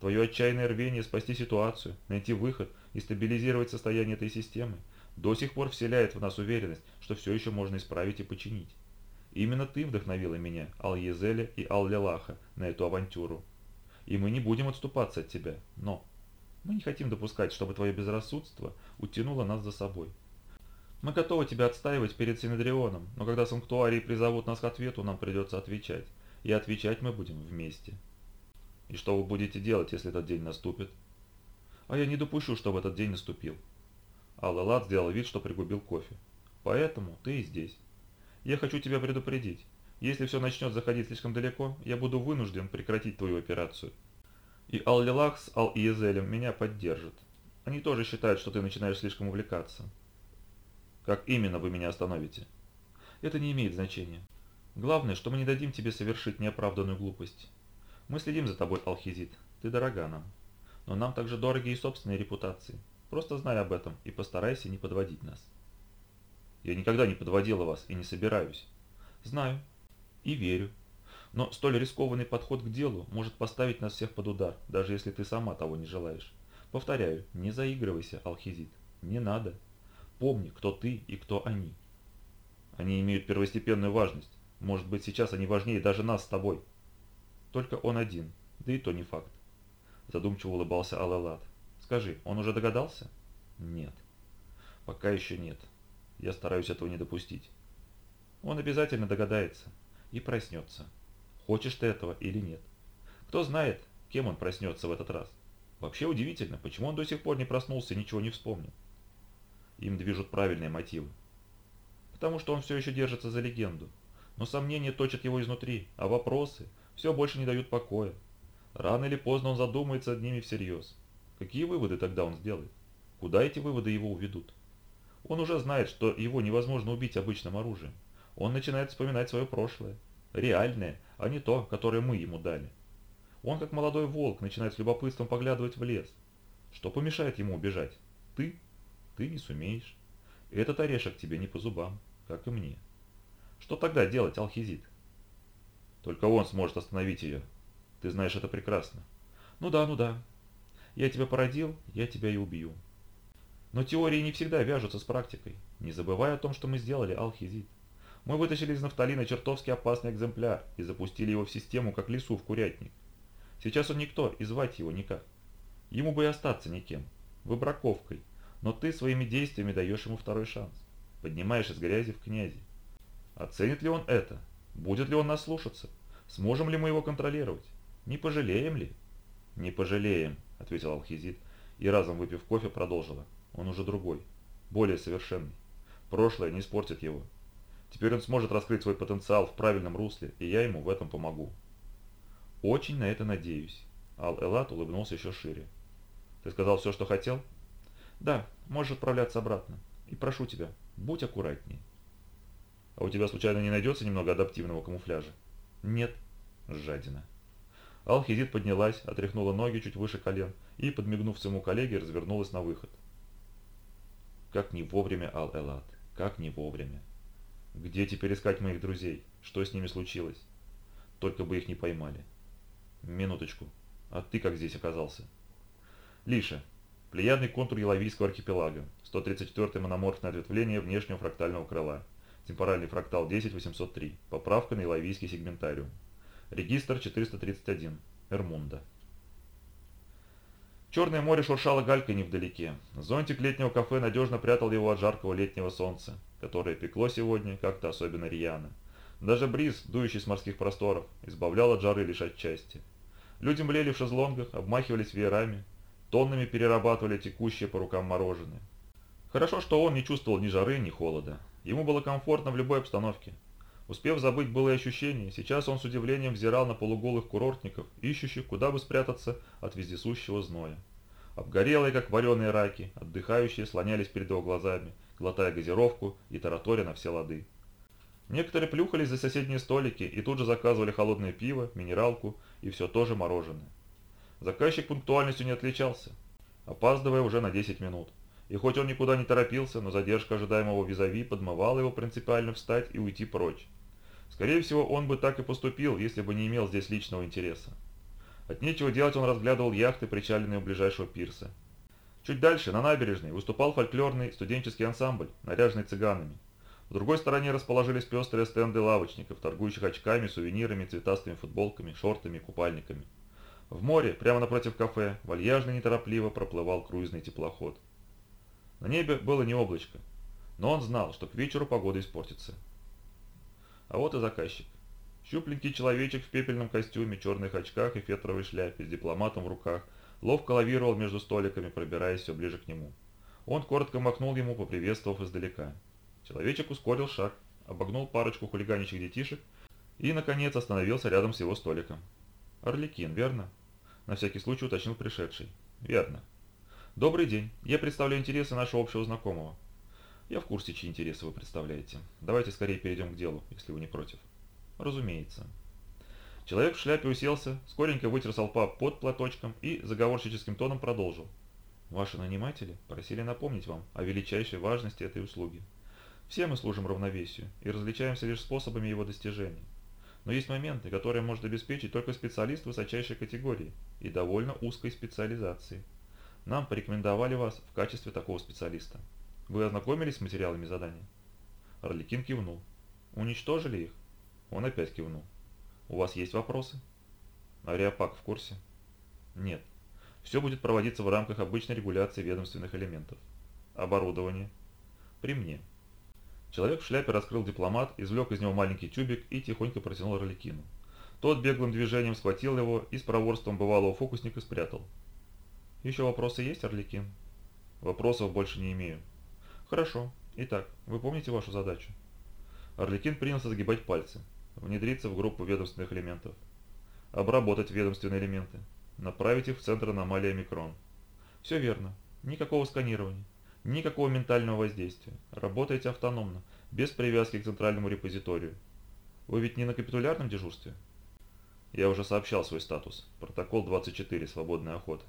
Speaker 2: Твое отчаянное рвение спасти ситуацию, найти выход и стабилизировать состояние этой системы до сих пор вселяет в нас уверенность, что все еще можно исправить и починить. Именно ты вдохновила меня, Ал-Езеля и Ал-Лелаха, на эту авантюру. И мы не будем отступаться от тебя, но мы не хотим допускать, чтобы твое безрассудство утянуло нас за собой. Мы готовы тебя отстаивать перед Синедрионом, но когда санктуарии призовут нас к ответу, нам придется отвечать. И отвечать мы будем вместе.
Speaker 1: И что вы будете делать, если этот день наступит?
Speaker 2: А я не допущу, чтобы этот день наступил.
Speaker 1: Аллалат сделал вид, что пригубил кофе.
Speaker 2: Поэтому ты и здесь. Я хочу тебя предупредить. Если все начнет заходить слишком далеко, я буду вынужден прекратить твою операцию. И Ал-Лилах с Ал-Иезелем меня поддержат. Они тоже считают, что ты начинаешь слишком увлекаться.
Speaker 1: Как именно вы меня остановите?
Speaker 2: Это не имеет значения. Главное, что мы не дадим тебе совершить неоправданную глупость. Мы следим за тобой, Алхизит. Ты дорога нам. Но нам также дороги и собственные репутации. Просто знай об этом и постарайся не подводить нас.
Speaker 1: Я никогда не подводила вас и не собираюсь.
Speaker 2: Знаю. И верю. Но столь рискованный подход к делу может поставить нас всех под удар, даже если ты сама того не желаешь. Повторяю, не заигрывайся, Алхизит. Не надо. Помни, кто ты и кто они.
Speaker 1: Они имеют первостепенную важность. Может быть, сейчас они важнее даже нас с тобой.
Speaker 2: Только он один, да и то не факт. Задумчиво улыбался Алалат. Скажи, он уже догадался?
Speaker 1: Нет. Пока еще нет. Я стараюсь этого не допустить.
Speaker 2: Он обязательно догадается и проснется. Хочешь ты этого или нет. Кто знает, кем он проснется в этот раз. Вообще удивительно, почему он до сих пор не проснулся и ничего не вспомнил.
Speaker 1: Им движут правильные мотивы.
Speaker 2: Потому что он все еще держится за легенду. Но сомнения точат его изнутри, а вопросы все больше не дают покоя. Рано или поздно он задумается над ними всерьез. Какие выводы тогда он сделает? Куда эти выводы его уведут? Он уже знает, что его невозможно убить обычным оружием. Он начинает вспоминать свое прошлое. Реальное, а не то, которое мы ему дали. Он, как молодой волк, начинает с любопытством поглядывать в лес. Что помешает ему убежать? Ты? Ты не сумеешь. Этот орешек тебе не по зубам, как и мне. Что тогда делать, Алхизит?
Speaker 1: Только он сможет остановить ее. Ты знаешь это прекрасно.
Speaker 2: Ну да, ну да. Я тебя породил, я тебя и убью. Но теории не всегда вяжутся с практикой. Не забывай о том, что мы сделали, Алхизит. Мы вытащили из нафталина чертовски опасный экземпляр и запустили его в систему, как лису в курятник. Сейчас он никто, и звать его никак. Ему бы и остаться никем. Выбраковкой, но ты своими действиями даешь ему второй шанс. Поднимаешь из грязи в князи. Оценит ли он это? Будет ли он нас слушаться? Сможем ли мы его контролировать? Не пожалеем ли?
Speaker 1: Не пожалеем, ответил Алхизит и разом выпив кофе продолжила. Он уже другой, более совершенный. Прошлое не испортит его. Теперь он сможет раскрыть свой потенциал в правильном русле, и я ему в этом помогу.
Speaker 2: Очень на это надеюсь. Ал-Элат улыбнулся еще шире. Ты сказал все, что хотел? Да, можешь отправляться обратно. И прошу тебя, будь аккуратнее.
Speaker 1: А у тебя случайно не найдется немного адаптивного камуфляжа?
Speaker 2: Нет.
Speaker 1: Жадина. Алхизит поднялась, отряхнула ноги чуть выше колен и, подмигнув своему коллеге, развернулась на выход.
Speaker 2: Как не вовремя, Ал-Элат, как не вовремя. Где теперь искать моих друзей? Что с ними случилось? Только бы их не поймали. Минуточку. А ты как здесь оказался?
Speaker 1: Лиша. Плеядный контур Еловийского архипелага. 134 мономорфное ответвление внешнего фрактального крыла. Темпоральный фрактал 10803. Поправка на Еловийский сегментариум. Регистр 431. Эрмунда. Черное море шуршало галькой невдалеке. Зонтик летнего кафе надежно прятал его от жаркого летнего солнца, которое пекло сегодня как-то особенно рьяно. Даже бриз, дующий с морских просторов, избавлял от жары лишь отчасти. Люди млели в шезлонгах, обмахивались веерами, тоннами перерабатывали текущее по рукам мороженое. Хорошо, что он не чувствовал ни жары, ни холода. Ему было комфортно в любой обстановке. Успев забыть былые ощущения, сейчас он с удивлением взирал на полуголых курортников, ищущих, куда бы спрятаться от вездесущего зноя. Обгорелые, как вареные раки, отдыхающие слонялись перед его глазами, глотая газировку и тараторя на все лады. Некоторые плюхались за соседние столики и тут же заказывали холодное пиво, минералку и все то же мороженое. Заказчик пунктуальностью не отличался, опаздывая уже на 10 минут. И хоть он никуда не торопился, но задержка ожидаемого визави подмывала его принципиально встать и уйти прочь. Скорее всего, он бы так и поступил, если бы не имел здесь личного интереса. От нечего делать он разглядывал яхты, причаленные у ближайшего пирса. Чуть дальше, на набережной, выступал фольклорный студенческий ансамбль, наряженный цыганами. В другой стороне расположились пестрые стенды лавочников, торгующих очками, сувенирами, цветастыми футболками, шортами, купальниками. В море, прямо напротив кафе, вальяжно неторопливо проплывал круизный теплоход. На небе было не облачко, но он знал, что к вечеру погода испортится. А вот и заказчик. Щупленький человечек в пепельном костюме, черных очках и фетровой шляпе с дипломатом в руках ловко лавировал между столиками, пробираясь все ближе к нему. Он коротко махнул ему, поприветствовав издалека. Человечек ускорил шаг, обогнул парочку хулиганящих детишек и, наконец, остановился рядом с его столиком. «Орликин, верно?» На всякий случай уточнил пришедший. «Верно. Добрый день. Я представляю интересы нашего общего знакомого. Я в курсе, чьи интересы вы представляете. Давайте скорее перейдем к делу, если вы не против. Разумеется. Человек в шляпе уселся, скоренько вытер с лба под платочком и заговорщическим тоном продолжил. Ваши наниматели просили напомнить вам о величайшей важности этой услуги. Все мы служим равновесию и различаемся лишь способами его достижения. Но есть моменты, которые может обеспечить только специалист высочайшей категории и довольно узкой специализации. Нам порекомендовали вас в качестве такого специалиста. Вы ознакомились с материалами задания? Орликин кивнул. Уничтожили их? Он опять кивнул. У вас есть вопросы? Ариапак в курсе? Нет. Все будет проводиться в рамках обычной регуляции ведомственных элементов. Оборудование? При мне. Человек в шляпе раскрыл дипломат, извлек из него маленький тюбик и тихонько протянул Орликину. Тот беглым движением схватил его и с проворством бывалого фокусника спрятал. «Еще вопросы есть, Орликин?» «Вопросов больше не имею. Хорошо. Итак, вы помните вашу задачу? Орликин принялся загибать пальцы. Внедриться в группу ведомственных элементов. Обработать ведомственные элементы. Направить их в центр аномалии микрон. Все верно. Никакого сканирования. Никакого ментального воздействия. Работаете автономно, без привязки к центральному репозиторию. Вы ведь не на капитулярном дежурстве? Я уже сообщал свой статус. Протокол 24. Свободная охота.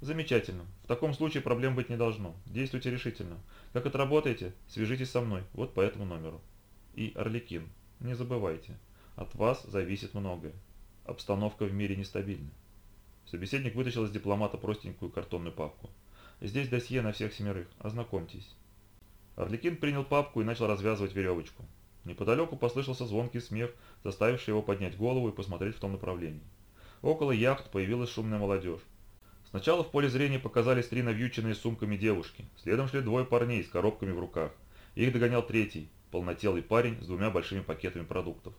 Speaker 1: Замечательно. В таком случае проблем быть не должно. Действуйте решительно. Как отработаете, свяжитесь со мной, вот по этому номеру. И Орликин, не забывайте, от вас зависит многое. Обстановка в мире нестабильна. Собеседник вытащил из дипломата простенькую картонную папку. Здесь досье на всех семерых, ознакомьтесь. Орликин принял папку и начал развязывать веревочку. Неподалеку послышался звонкий смех, заставивший его поднять голову и посмотреть в том направлении. Около яхт появилась шумная молодежь. Сначала в поле зрения показались три навьюченные сумками девушки. Следом шли двое парней с коробками в руках. Их догонял третий, полнотелый парень с двумя большими пакетами продуктов.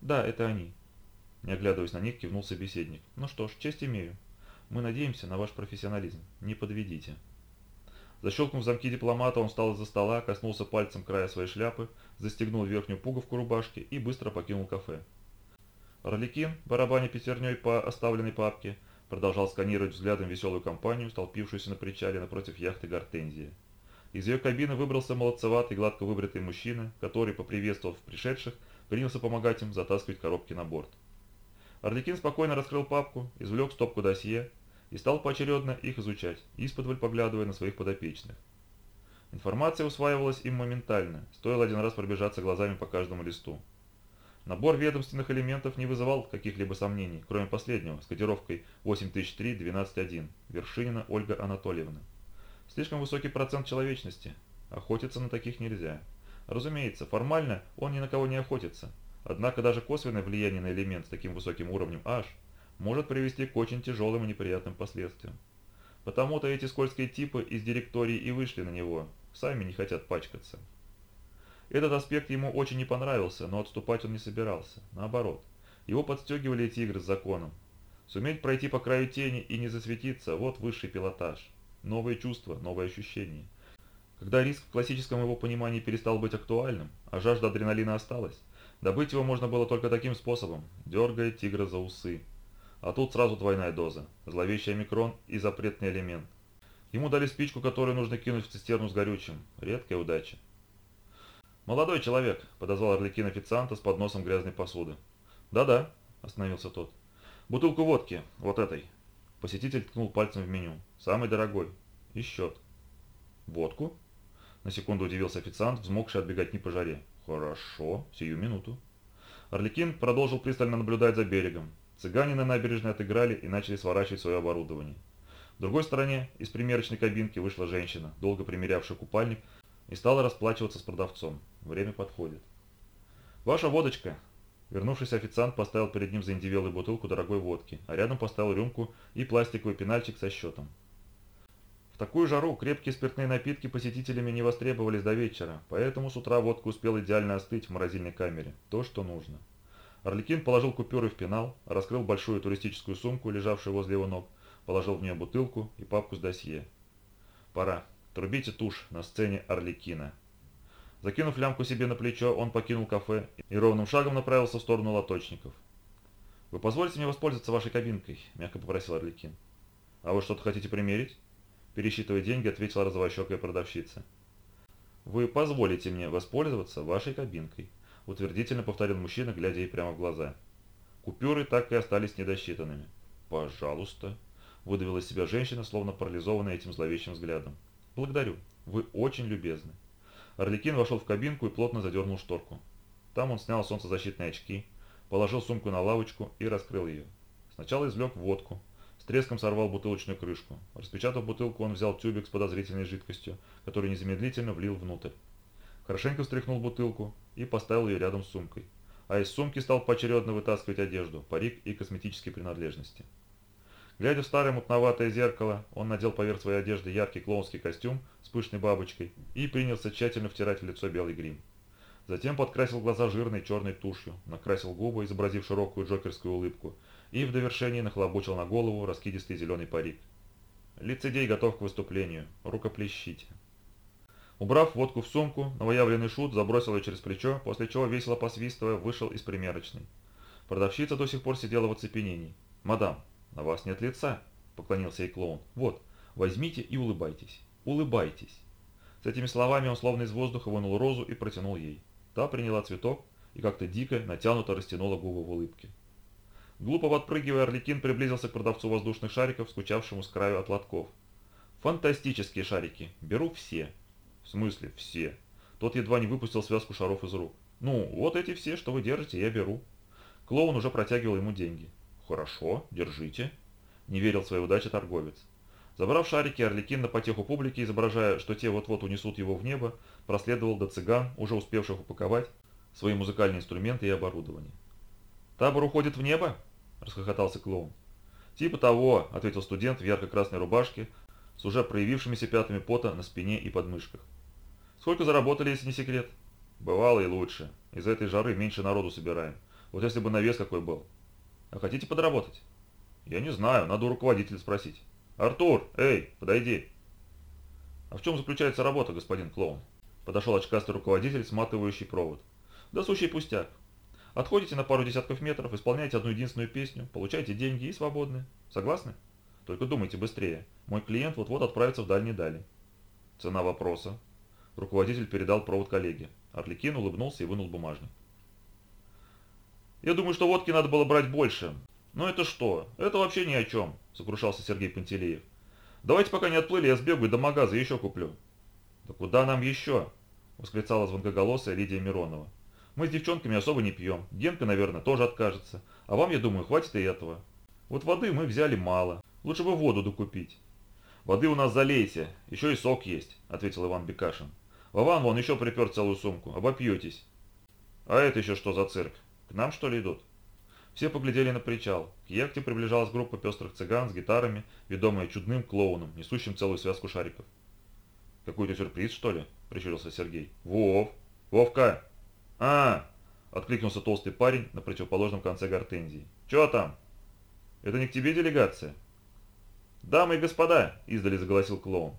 Speaker 1: «Да, это они». Не оглядываясь на них, кивнул собеседник. «Ну что ж, честь имею. Мы надеемся на ваш профессионализм. Не подведите». Защелкнув замки дипломата, он встал из-за стола, коснулся пальцем края своей шляпы, застегнул верхнюю пуговку рубашки и быстро покинул кафе. Орликин, барабаня пятерней по оставленной папке, продолжал сканировать взглядом веселую компанию, столпившуюся на причале напротив яхты «Гортензия». Из ее кабины выбрался молодцеватый, гладко выбритый мужчина, который, поприветствовав пришедших, принялся помогать им затаскивать коробки на борт. Орликин спокойно раскрыл папку, извлек стопку досье и стал поочередно их изучать, исподволь поглядывая на своих подопечных. Информация усваивалась им моментально, стоило один раз пробежаться глазами по каждому листу. Набор ведомственных элементов не вызывал каких-либо сомнений, кроме последнего, с котировкой 8003-12-1, Вершинина Ольга Анатольевна. Слишком высокий процент человечности. Охотиться на таких нельзя. Разумеется, формально он ни на кого не охотится. Однако даже косвенное влияние на элемент с таким высоким уровнем H может привести к очень тяжелым и неприятным последствиям. Потому-то эти скользкие типы из директории и вышли на него, сами не хотят пачкаться. Этот аспект ему очень не понравился, но отступать он не собирался. Наоборот, его подстегивали эти игры с законом. Суметь пройти по краю тени и не засветиться – вот высший пилотаж. Новые чувства, новые ощущения. Когда риск в классическом его понимании перестал быть актуальным, а жажда адреналина осталась, добыть его можно было только таким способом, дергая тигра за усы. А тут сразу двойная доза, зловещий микрон и запретный элемент. Ему дали спичку, которую нужно кинуть в цистерну с горючим. Редкая удача. «Молодой человек», – подозвал Орликин официанта с подносом грязной посуды. «Да-да», – остановился тот. «Бутылку водки, вот этой». Посетитель ткнул пальцем в меню. Самый дорогой. И счет. Водку? На секунду удивился официант, взмокший от беготни по жаре. Хорошо, сию минуту. Орликин продолжил пристально наблюдать за берегом. Цыгане на набережной отыграли и начали сворачивать свое оборудование. В другой стороне из примерочной кабинки вышла женщина, долго примерявшая купальник, и стала расплачиваться с продавцом. Время подходит. «Ваша водочка!» Вернувшийся официант поставил перед ним заиндивелую бутылку дорогой водки, а рядом поставил рюмку и пластиковый пенальчик со счетом. В такую жару крепкие спиртные напитки посетителями не востребовались до вечера, поэтому с утра водка успела идеально остыть в морозильной камере. То, что нужно. Орликин положил купюры в пенал, раскрыл большую туристическую сумку, лежавшую возле его ног, положил в нее бутылку и папку с досье. «Пора. Трубите тушь на сцене Орликина». Закинув лямку себе на плечо, он покинул кафе и ровным шагом направился в сторону лоточников. «Вы позволите мне воспользоваться вашей кабинкой?» – мягко попросил Орликин. «А вы что-то хотите примерить?» Пересчитывая деньги, ответила розовощекая продавщица. «Вы позволите мне воспользоваться вашей кабинкой», – утвердительно повторил мужчина, глядя ей прямо в глаза. Купюры так и остались недосчитанными. «Пожалуйста», – выдавила из себя женщина, словно парализованная этим зловещим взглядом. «Благодарю. Вы очень любезны». Орликин вошел в кабинку и плотно задернул шторку. Там он снял солнцезащитные очки, положил сумку на лавочку и раскрыл ее. Сначала извлек водку, с треском сорвал бутылочную крышку. Распечатав бутылку, он взял тюбик с подозрительной жидкостью, который незамедлительно влил внутрь. Хорошенько встряхнул бутылку и поставил ее рядом с сумкой. А из сумки стал поочередно вытаскивать одежду, парик и косметические принадлежности. Глядя в старое мутноватое зеркало, он надел поверх своей одежды яркий клоунский костюм с пышной бабочкой и принялся тщательно втирать в лицо белый грим. Затем подкрасил глаза жирной черной тушью, накрасил губы, изобразив широкую джокерскую улыбку, и в довершении нахлобучил на голову раскидистый зеленый парик. Лицедей готов к выступлению. Рукоплещите. Убрав водку в сумку, новоявленный шут забросил ее через плечо, после чего, весело посвистывая, вышел из примерочной. Продавщица до сих пор сидела в оцепенении. «Мадам, «На вас нет лица», – поклонился ей клоун. «Вот, возьмите и улыбайтесь. Улыбайтесь». С этими словами он словно из воздуха вынул розу и протянул ей. Та приняла цветок и как-то дико, натянуто растянула губы в улыбке. Глупо подпрыгивая, Орликин приблизился к продавцу воздушных шариков, скучавшему с краю от лотков. «Фантастические шарики! Беру все!» «В смысле все?» Тот едва не выпустил связку шаров из рук. «Ну, вот эти все, что вы держите, я беру». Клоун уже протягивал ему деньги. «Хорошо, держите», – не верил своей удаче торговец. Забрав шарики, Орликин на потеху публики, изображая, что те вот-вот унесут его в небо, проследовал до цыган, уже успевших упаковать свои музыкальные инструменты и оборудование. «Табор уходит в небо?» – расхохотался клоун. «Типа того», – ответил студент в ярко-красной рубашке с уже проявившимися пятами пота на спине и подмышках. «Сколько заработали, если не секрет?» «Бывало и лучше. Из-за этой жары меньше народу собираем. Вот если бы навес какой был. А хотите подработать? Я не знаю, надо у руководителя спросить. Артур, эй, подойди. «А в чем заключается работа, господин клоун?» Подошел очкастый руководитель, сматывающий провод. «Да сущий пустяк. Отходите на пару десятков метров, исполняете одну единственную песню, получаете деньги и свободны. Согласны? Только думайте быстрее. Мой клиент вот-вот отправится в дальние дали». «Цена вопроса». Руководитель передал провод коллеге. Орликин улыбнулся и вынул бумажник. «Я думаю, что водки надо было брать больше. Но это что? Это вообще ни о чем», – сокрушался Сергей Пантелеев. «Давайте пока не отплыли, я сбегаю до магаза еще куплю». «Да куда нам еще?» – восклицала звонкоголосая Лидия Миронова. «Мы с девчонками особо не пьем. Генка, наверное, тоже откажется. А вам, я думаю, хватит и этого. Вот воды мы взяли мало. Лучше бы воду докупить». «Воды у нас залейте, еще и сок есть», – ответил Иван Бекашин. «Вован вон еще припер целую сумку, обопьетесь». «А это еще что за цирк? К нам, что ли, идут?» Все поглядели на причал. К яхте приближалась группа пестрых цыган с гитарами, ведомая чудным клоуном, несущим целую связку шариков. «Какой-то сюрприз, что ли?» – прищурился Сергей. «Вов! Вовка!» «А!» – откликнулся толстый парень на противоположном конце гортензии. «Чё там?» «Это не к тебе делегация?» «Дамы и господа!» – издали заголосил клоун.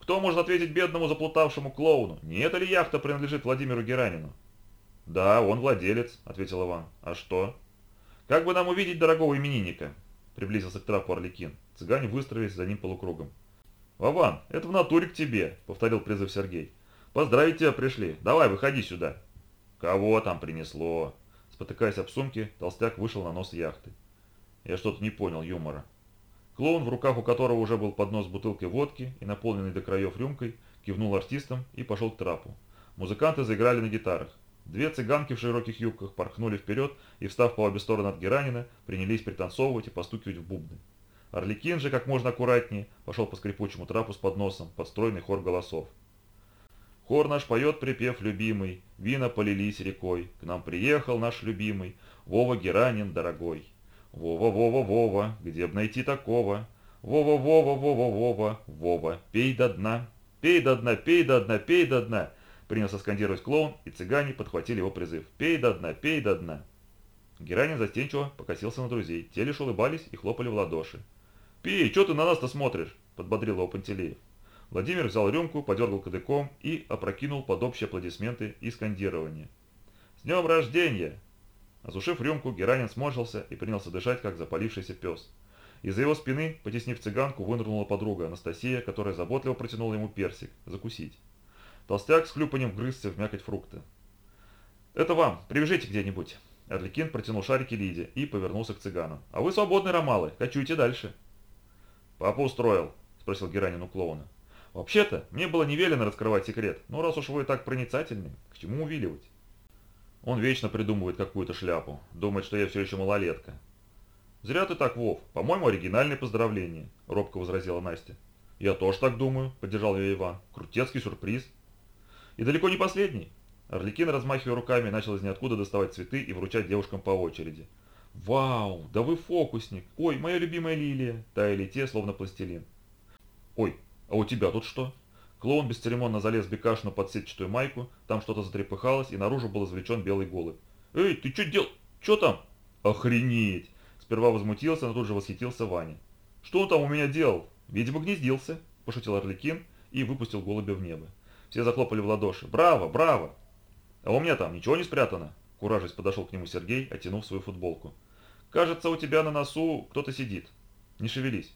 Speaker 1: «Кто может ответить бедному заплутавшему клоуну? Не эта ли яхта принадлежит Владимиру Геранину?» «Да, он владелец», – ответил Иван. «А что?» «Как бы нам увидеть дорогого именинника?» – приблизился к трапу Орликин. Цыгане выстроились за ним полукругом. «Вован, это в натуре к тебе», – повторил призыв Сергей. «Поздравить тебя пришли. Давай, выходи сюда». «Кого там принесло?» Спотыкаясь об сумке, толстяк вышел на нос яхты. Я что-то не понял юмора. Клоун, в руках у которого уже был поднос с бутылкой водки и наполненный до краев рюмкой, кивнул артистам и пошел к трапу. Музыканты заиграли на гитарах. Две цыганки в широких юбках порхнули вперед и, встав по обе стороны от Геранина, принялись пританцовывать и постукивать в бубны. Орликин же, как можно аккуратнее, пошел по скрипучему трапу с подносом, под стройный хор голосов. Хор наш поет припев любимый, вина полились рекой, к нам приехал наш любимый, Вова Геранин дорогой. Вова, Вова, Вова, где б найти такого? Вова, Вова, Вова, Вова, Вова, пей до дна, пей до дна, пей до дна, пей до дна, Принялся скандировать клоун, и цыгане подхватили его призыв. «Пей до дна, пей до дна!» Геранин застенчиво покосился на друзей. Те лишь улыбались и хлопали в ладоши. «Пей, что ты на нас-то смотришь?» – подбодрил его Пантелеев. Владимир взял рюмку, подергал кадыком и опрокинул под общие аплодисменты и скандирование. «С днем рождения!» Осушив рюмку, Геранин сморщился и принялся дышать, как запалившийся пес. Из-за его спины, потеснив цыганку, вынырнула подруга Анастасия, которая заботливо протянула ему персик, закусить. Толстяк с хлюпанием вгрызся в мякоть фрукта. «Это вам, привяжите где-нибудь». Орликин протянул шарики Лиде и повернулся к цыгану. «А вы свободны, Ромалы, кочуйте дальше». «Папа устроил», – спросил Геранин у клоуна. «Вообще-то, мне было не велено раскрывать секрет, но раз уж вы так проницательны, к чему увиливать?» Он вечно придумывает какую-то шляпу, думает, что я все еще малолетка. «Зря ты так, Вов, по-моему, оригинальное поздравление», – робко возразила Настя. «Я тоже так думаю», – поддержал ее Иван. «Крутецкий сюрприз». И далеко не последний. Орликин, размахивая руками, начал из ниоткуда доставать цветы и вручать девушкам по очереди. «Вау, да вы фокусник! Ой, моя любимая лилия!» Таяли те, словно пластилин. «Ой, а у тебя тут что?» Клоун бесцеремонно залез бекашину под сетчатую майку, там что-то затрепыхалось, и наружу был извлечен белый голубь. «Эй, ты что дел? Что там?» «Охренеть!» Сперва возмутился, но тут же восхитился Ваня. «Что он там у меня делал? Видимо, гнездился», – пошутил Орликин и выпустил голубя в небо. Все захлопали в ладоши. «Браво! Браво!» «А у меня там ничего не спрятано?» Куражись подошел к нему Сергей, оттянув свою футболку. «Кажется, у тебя на носу кто-то сидит. Не шевелись».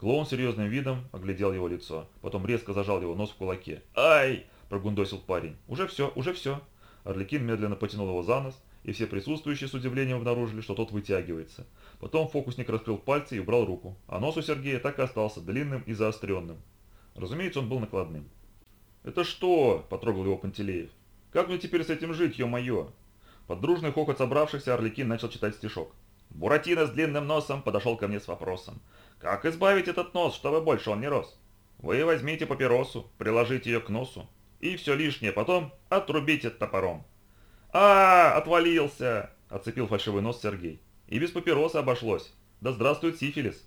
Speaker 1: Клоун серьезным видом оглядел его лицо, потом резко зажал его нос в кулаке. «Ай!» – прогундосил парень. «Уже все, уже все». Орликин медленно потянул его за нос, и все присутствующие с удивлением обнаружили, что тот вытягивается. Потом фокусник раскрыл пальцы и убрал руку, а нос у Сергея так и остался длинным и заостренным. Разумеется, он был накладным. «Это что?» – потрогал его Пантелеев. «Как мне теперь с этим жить, ё-моё?» Под дружный хохот собравшихся Орликин начал читать стишок. Буратино с длинным носом подошел ко мне с вопросом. «Как избавить этот нос, чтобы больше он не рос?» «Вы возьмите папиросу, приложите ее к носу, и все лишнее потом отрубите топором». а, -а, -а отвалился!» – оцепил фальшивый нос Сергей. «И без папиросы обошлось. Да здравствует сифилис!»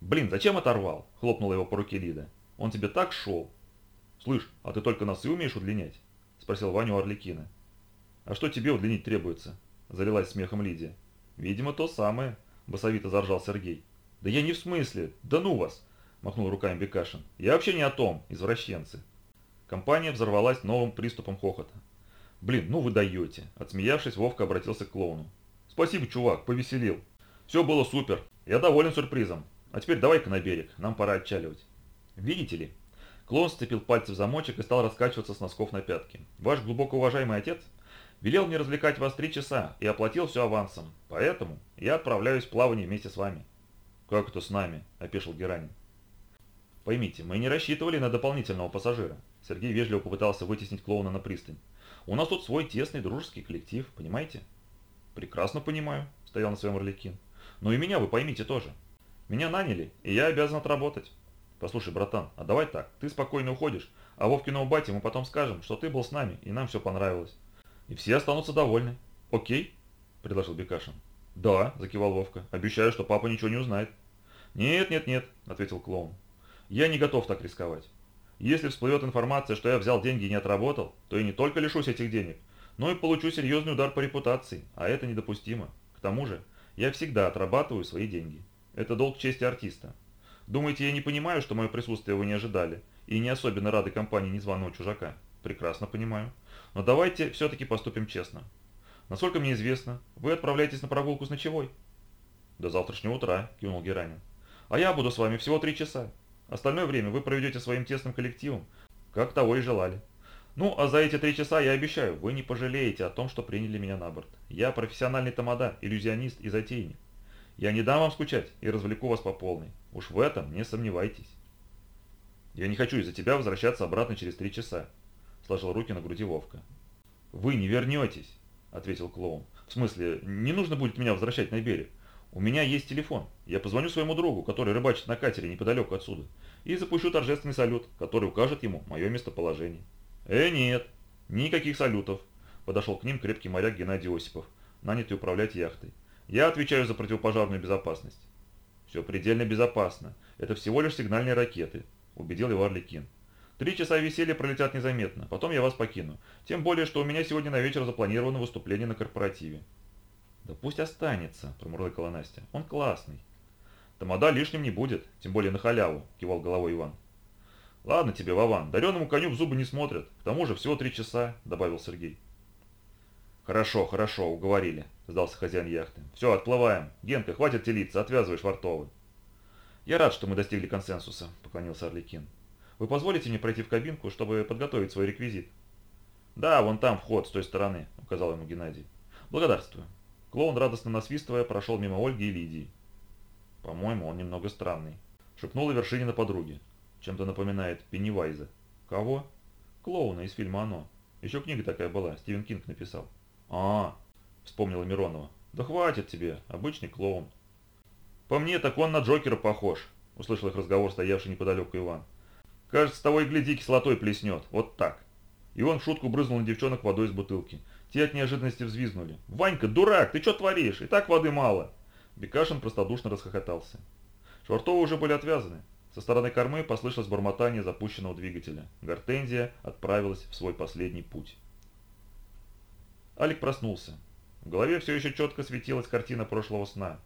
Speaker 1: «Блин, зачем оторвал?» – хлопнула его по руке Лида. «Он тебе так шел!» «Слышь, а ты только носы умеешь удлинять?» – спросил Ваню Орликина. «А что тебе удлинить требуется?» – залилась смехом Лидия. «Видимо, то самое», – басовито заржал Сергей. «Да я не в смысле, да ну вас!» – махнул руками Бекашин. «Я вообще не о том, извращенцы». Компания взорвалась новым приступом хохота. «Блин, ну вы даете!» – отсмеявшись, Вовка обратился к клоуну. «Спасибо, чувак, повеселил. Все было супер. Я доволен сюрпризом. А теперь давай-ка на берег, нам пора отчаливать». «Видите ли?» Клоун сцепил пальцы в замочек и стал раскачиваться с носков на пятки. «Ваш глубоко уважаемый отец велел мне развлекать вас три часа и оплатил все авансом. Поэтому я отправляюсь в плавание вместе с вами». «Как это с нами?» – опешил Геранин. «Поймите, мы не рассчитывали на дополнительного пассажира». Сергей вежливо попытался вытеснить клоуна на пристань. «У нас тут свой тесный дружеский коллектив, понимаете?» «Прекрасно понимаю», – стоял на своем Орликин. «Но и меня вы поймите тоже. Меня наняли, и я обязан отработать. Послушай, братан, а давай так, ты спокойно уходишь, а Вовкиному бате мы потом скажем, что ты был с нами, и нам все понравилось. И все останутся довольны. Окей?» – предложил Бекашин. «Да», – закивал Вовка. «Обещаю, что папа ничего не узнает». «Нет, нет, нет», – ответил клоун. «Я не готов так рисковать. Если всплывет информация, что я взял деньги и не отработал, то я не только лишусь этих денег, но и получу серьезный удар по репутации, а это недопустимо. К тому же, я всегда отрабатываю свои деньги. Это долг чести артиста. Думаете, я не понимаю, что мое присутствие вы не ожидали, и не особенно рады компании незваного чужака? Прекрасно понимаю. Но давайте все-таки поступим честно. Насколько мне известно, вы отправляетесь на прогулку с ночевой. До завтрашнего утра, кивнул Геранин. А я буду с вами всего три часа. Остальное время вы проведете своим тесным коллективом, как того и желали. Ну, а за эти три часа я обещаю, вы не пожалеете о том, что приняли меня на борт. Я профессиональный тамада, иллюзионист и затейник. Я не дам вам скучать и развлеку вас по полной. Уж в этом не сомневайтесь. Я не хочу из-за тебя возвращаться обратно через три часа. Сложил руки на груди Вовка. Вы не вернетесь. – ответил клоун. «В смысле, не нужно будет меня возвращать на берег. У меня есть телефон. Я позвоню своему другу, который рыбачит на катере неподалеку отсюда, и запущу торжественный салют, который укажет ему мое местоположение». «Э, нет, никаких салютов», – подошел к ним крепкий моряк Геннадий Осипов, нанятый управлять яхтой. «Я отвечаю за противопожарную безопасность». «Все предельно безопасно. Это всего лишь сигнальные ракеты», – убедил его Орликин. Три часа веселья пролетят незаметно, потом я вас покину. Тем более, что у меня сегодня на вечер запланировано выступление на корпоративе». «Да пусть останется», – промурлыкала Настя. «Он классный». «Тамада лишним не будет, тем более на халяву», – кивал головой Иван. «Ладно тебе, Вован, дареному коню в зубы не смотрят. К тому же всего три часа», – добавил Сергей. «Хорошо, хорошо, уговорили», – сдался хозяин яхты. «Все, отплываем. Генка, хватит телиться, отвязывай швартовы». «Я рад, что мы достигли консенсуса», – поклонился Орликин. Вы позволите мне пройти в кабинку, чтобы подготовить свой реквизит?» «Да, вон там вход, с той стороны», — указал ему Геннадий. «Благодарствую». Клоун, радостно насвистывая, прошел мимо Ольги и Лидии. «По-моему, он немного странный», — шепнула Вершинина подруге. Чем-то напоминает Пеннивайза. «Кого?» «Клоуна из фильма «Оно». Еще книга такая была, Стивен Кинг написал». «А, — вспомнила Миронова. «Да хватит тебе, обычный клоун». «По мне, так он на Джокера похож», — услышал их разговор стоявший неподалеку Иван. Кажется, того и гляди, кислотой плеснет. Вот так. И он в шутку брызнул на девчонок водой из бутылки. Те от неожиданности взвизгнули. «Ванька, дурак, ты что творишь? И так воды мало!» Бекашин простодушно расхохотался. Швартовы уже были отвязаны. Со стороны кормы послышалось бормотание запущенного двигателя. Гортензия отправилась в свой последний путь. Алик проснулся. В голове все еще четко светилась картина прошлого сна.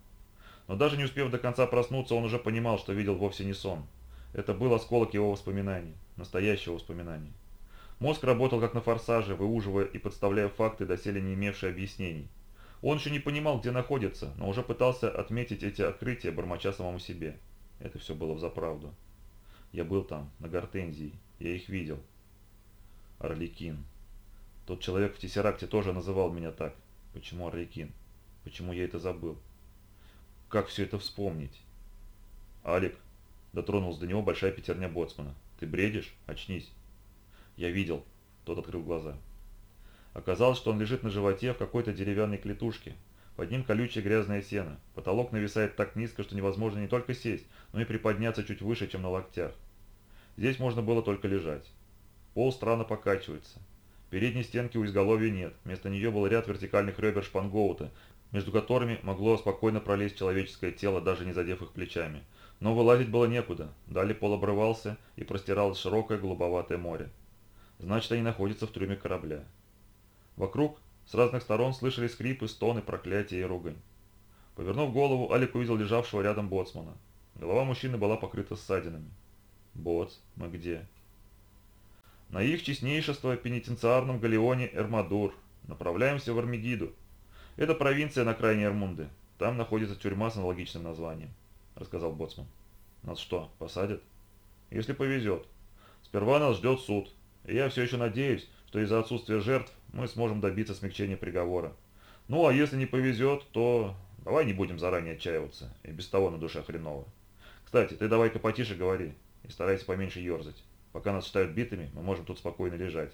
Speaker 1: Но даже не успев до конца проснуться, он уже понимал, что видел вовсе не сон. Это был осколок его воспоминаний, настоящего воспоминания. Мозг работал как на форсаже, выуживая и подставляя факты, доселе не имевшие объяснений. Он еще не понимал, где находится, но уже пытался отметить эти открытия, бормоча самому себе. Это все было взаправду. Я был там, на Гортензии, я их видел. Орликин. Тот человек в Тессеракте тоже называл меня так. Почему Орликин? Почему я это забыл? Как все это вспомнить? Алик, Дотронулась до него большая пятерня боцмана. «Ты бредишь? Очнись!» «Я видел!» Тот открыл глаза. Оказалось, что он лежит на животе в какой-то деревянной клетушке. Под ним колючее грязное сено. Потолок нависает так низко, что невозможно не только сесть, но и приподняться чуть выше, чем на локтях. Здесь можно было только лежать. Пол странно покачивается. Передней стенки у изголовья нет. Вместо нее был ряд вертикальных ребер шпангоута, между которыми могло спокойно пролезть человеческое тело, даже не задев их плечами. Но вылазить было некуда, далее пол обрывался и простиралось широкое голубоватое море. Значит, они находятся в трюме корабля. Вокруг с разных сторон слышали скрипы, стоны, проклятия и ругань. Повернув голову, Алик увидел лежавшего рядом боцмана.
Speaker 2: Голова мужчины была покрыта ссадинами. «Боц, мы где?» «На их честнейшество пенитенциарном галеоне Эрмадур. Направляемся в Армегиду. Это провинция на крайне Эрмунды. Там находится тюрьма с аналогичным названием», — рассказал Боцман. «Нас что, посадят?» «Если повезет. Сперва нас ждет суд, я все еще надеюсь, что из-за отсутствия жертв мы сможем добиться смягчения приговора. Ну, а если не повезет, то давай не будем заранее отчаиваться, и без того на душе хреново. Кстати, ты давай-ка потише говори и старайся поменьше ерзать. Пока нас считают битыми, мы можем тут спокойно лежать.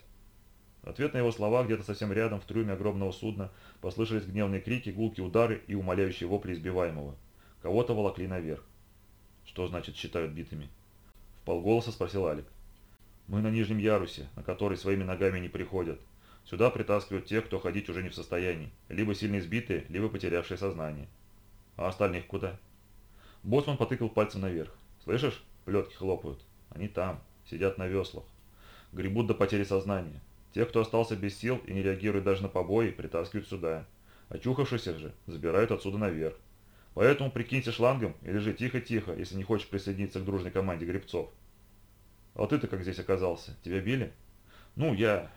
Speaker 2: В ответ на его слова где-то совсем рядом в трюме огромного судна послышались гневные крики, гулкие удары и умоляющие вопли избиваемого. Кого-то волокли наверх. Что значит считают битыми? В полголоса спросил Алик. Мы на нижнем ярусе, на который своими ногами не приходят. Сюда притаскивают тех, кто ходить уже не в состоянии, либо сильно избитые, либо потерявшие сознание. А остальных куда? Боцман потыкал пальцем наверх. Слышишь? Плетки хлопают. Они там, сидят на веслах. Гребут до потери сознания. Тех, кто остался без сил и не реагирует даже на побои, притаскивают сюда. Очухавшихся же забирают отсюда наверх. Поэтому прикинься шлангом и лежи тихо-тихо, если не хочешь присоединиться к дружной команде гребцов. А ты-то как здесь оказался? Тебя били? Ну, я...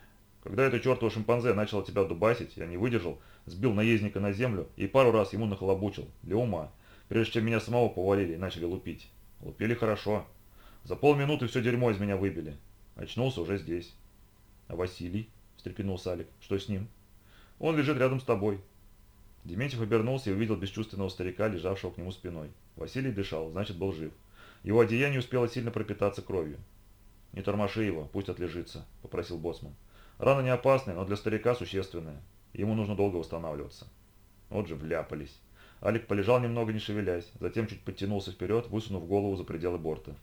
Speaker 2: Когда это чертово шимпанзе начало тебя дубасить, я не выдержал, сбил наездника на землю и пару раз ему нахлобучил, для ума, прежде чем меня самого повалили и начали лупить. Лупили хорошо. За полминуты все дерьмо из меня выбили. Очнулся уже здесь. А Василий? встрепенулся Алик. Что с ним? Он лежит рядом с тобой. Дементьев обернулся и увидел бесчувственного старика, лежавшего к нему спиной. Василий дышал, значит был жив. Его одеяние успело сильно пропитаться кровью. «Не тормоши его, пусть отлежится», – попросил Боцман. Рана не опасная, но для старика существенная. Ему нужно долго восстанавливаться. Вот же вляпались. Алик полежал немного, не шевелясь, затем чуть подтянулся вперед, высунув голову за пределы борта.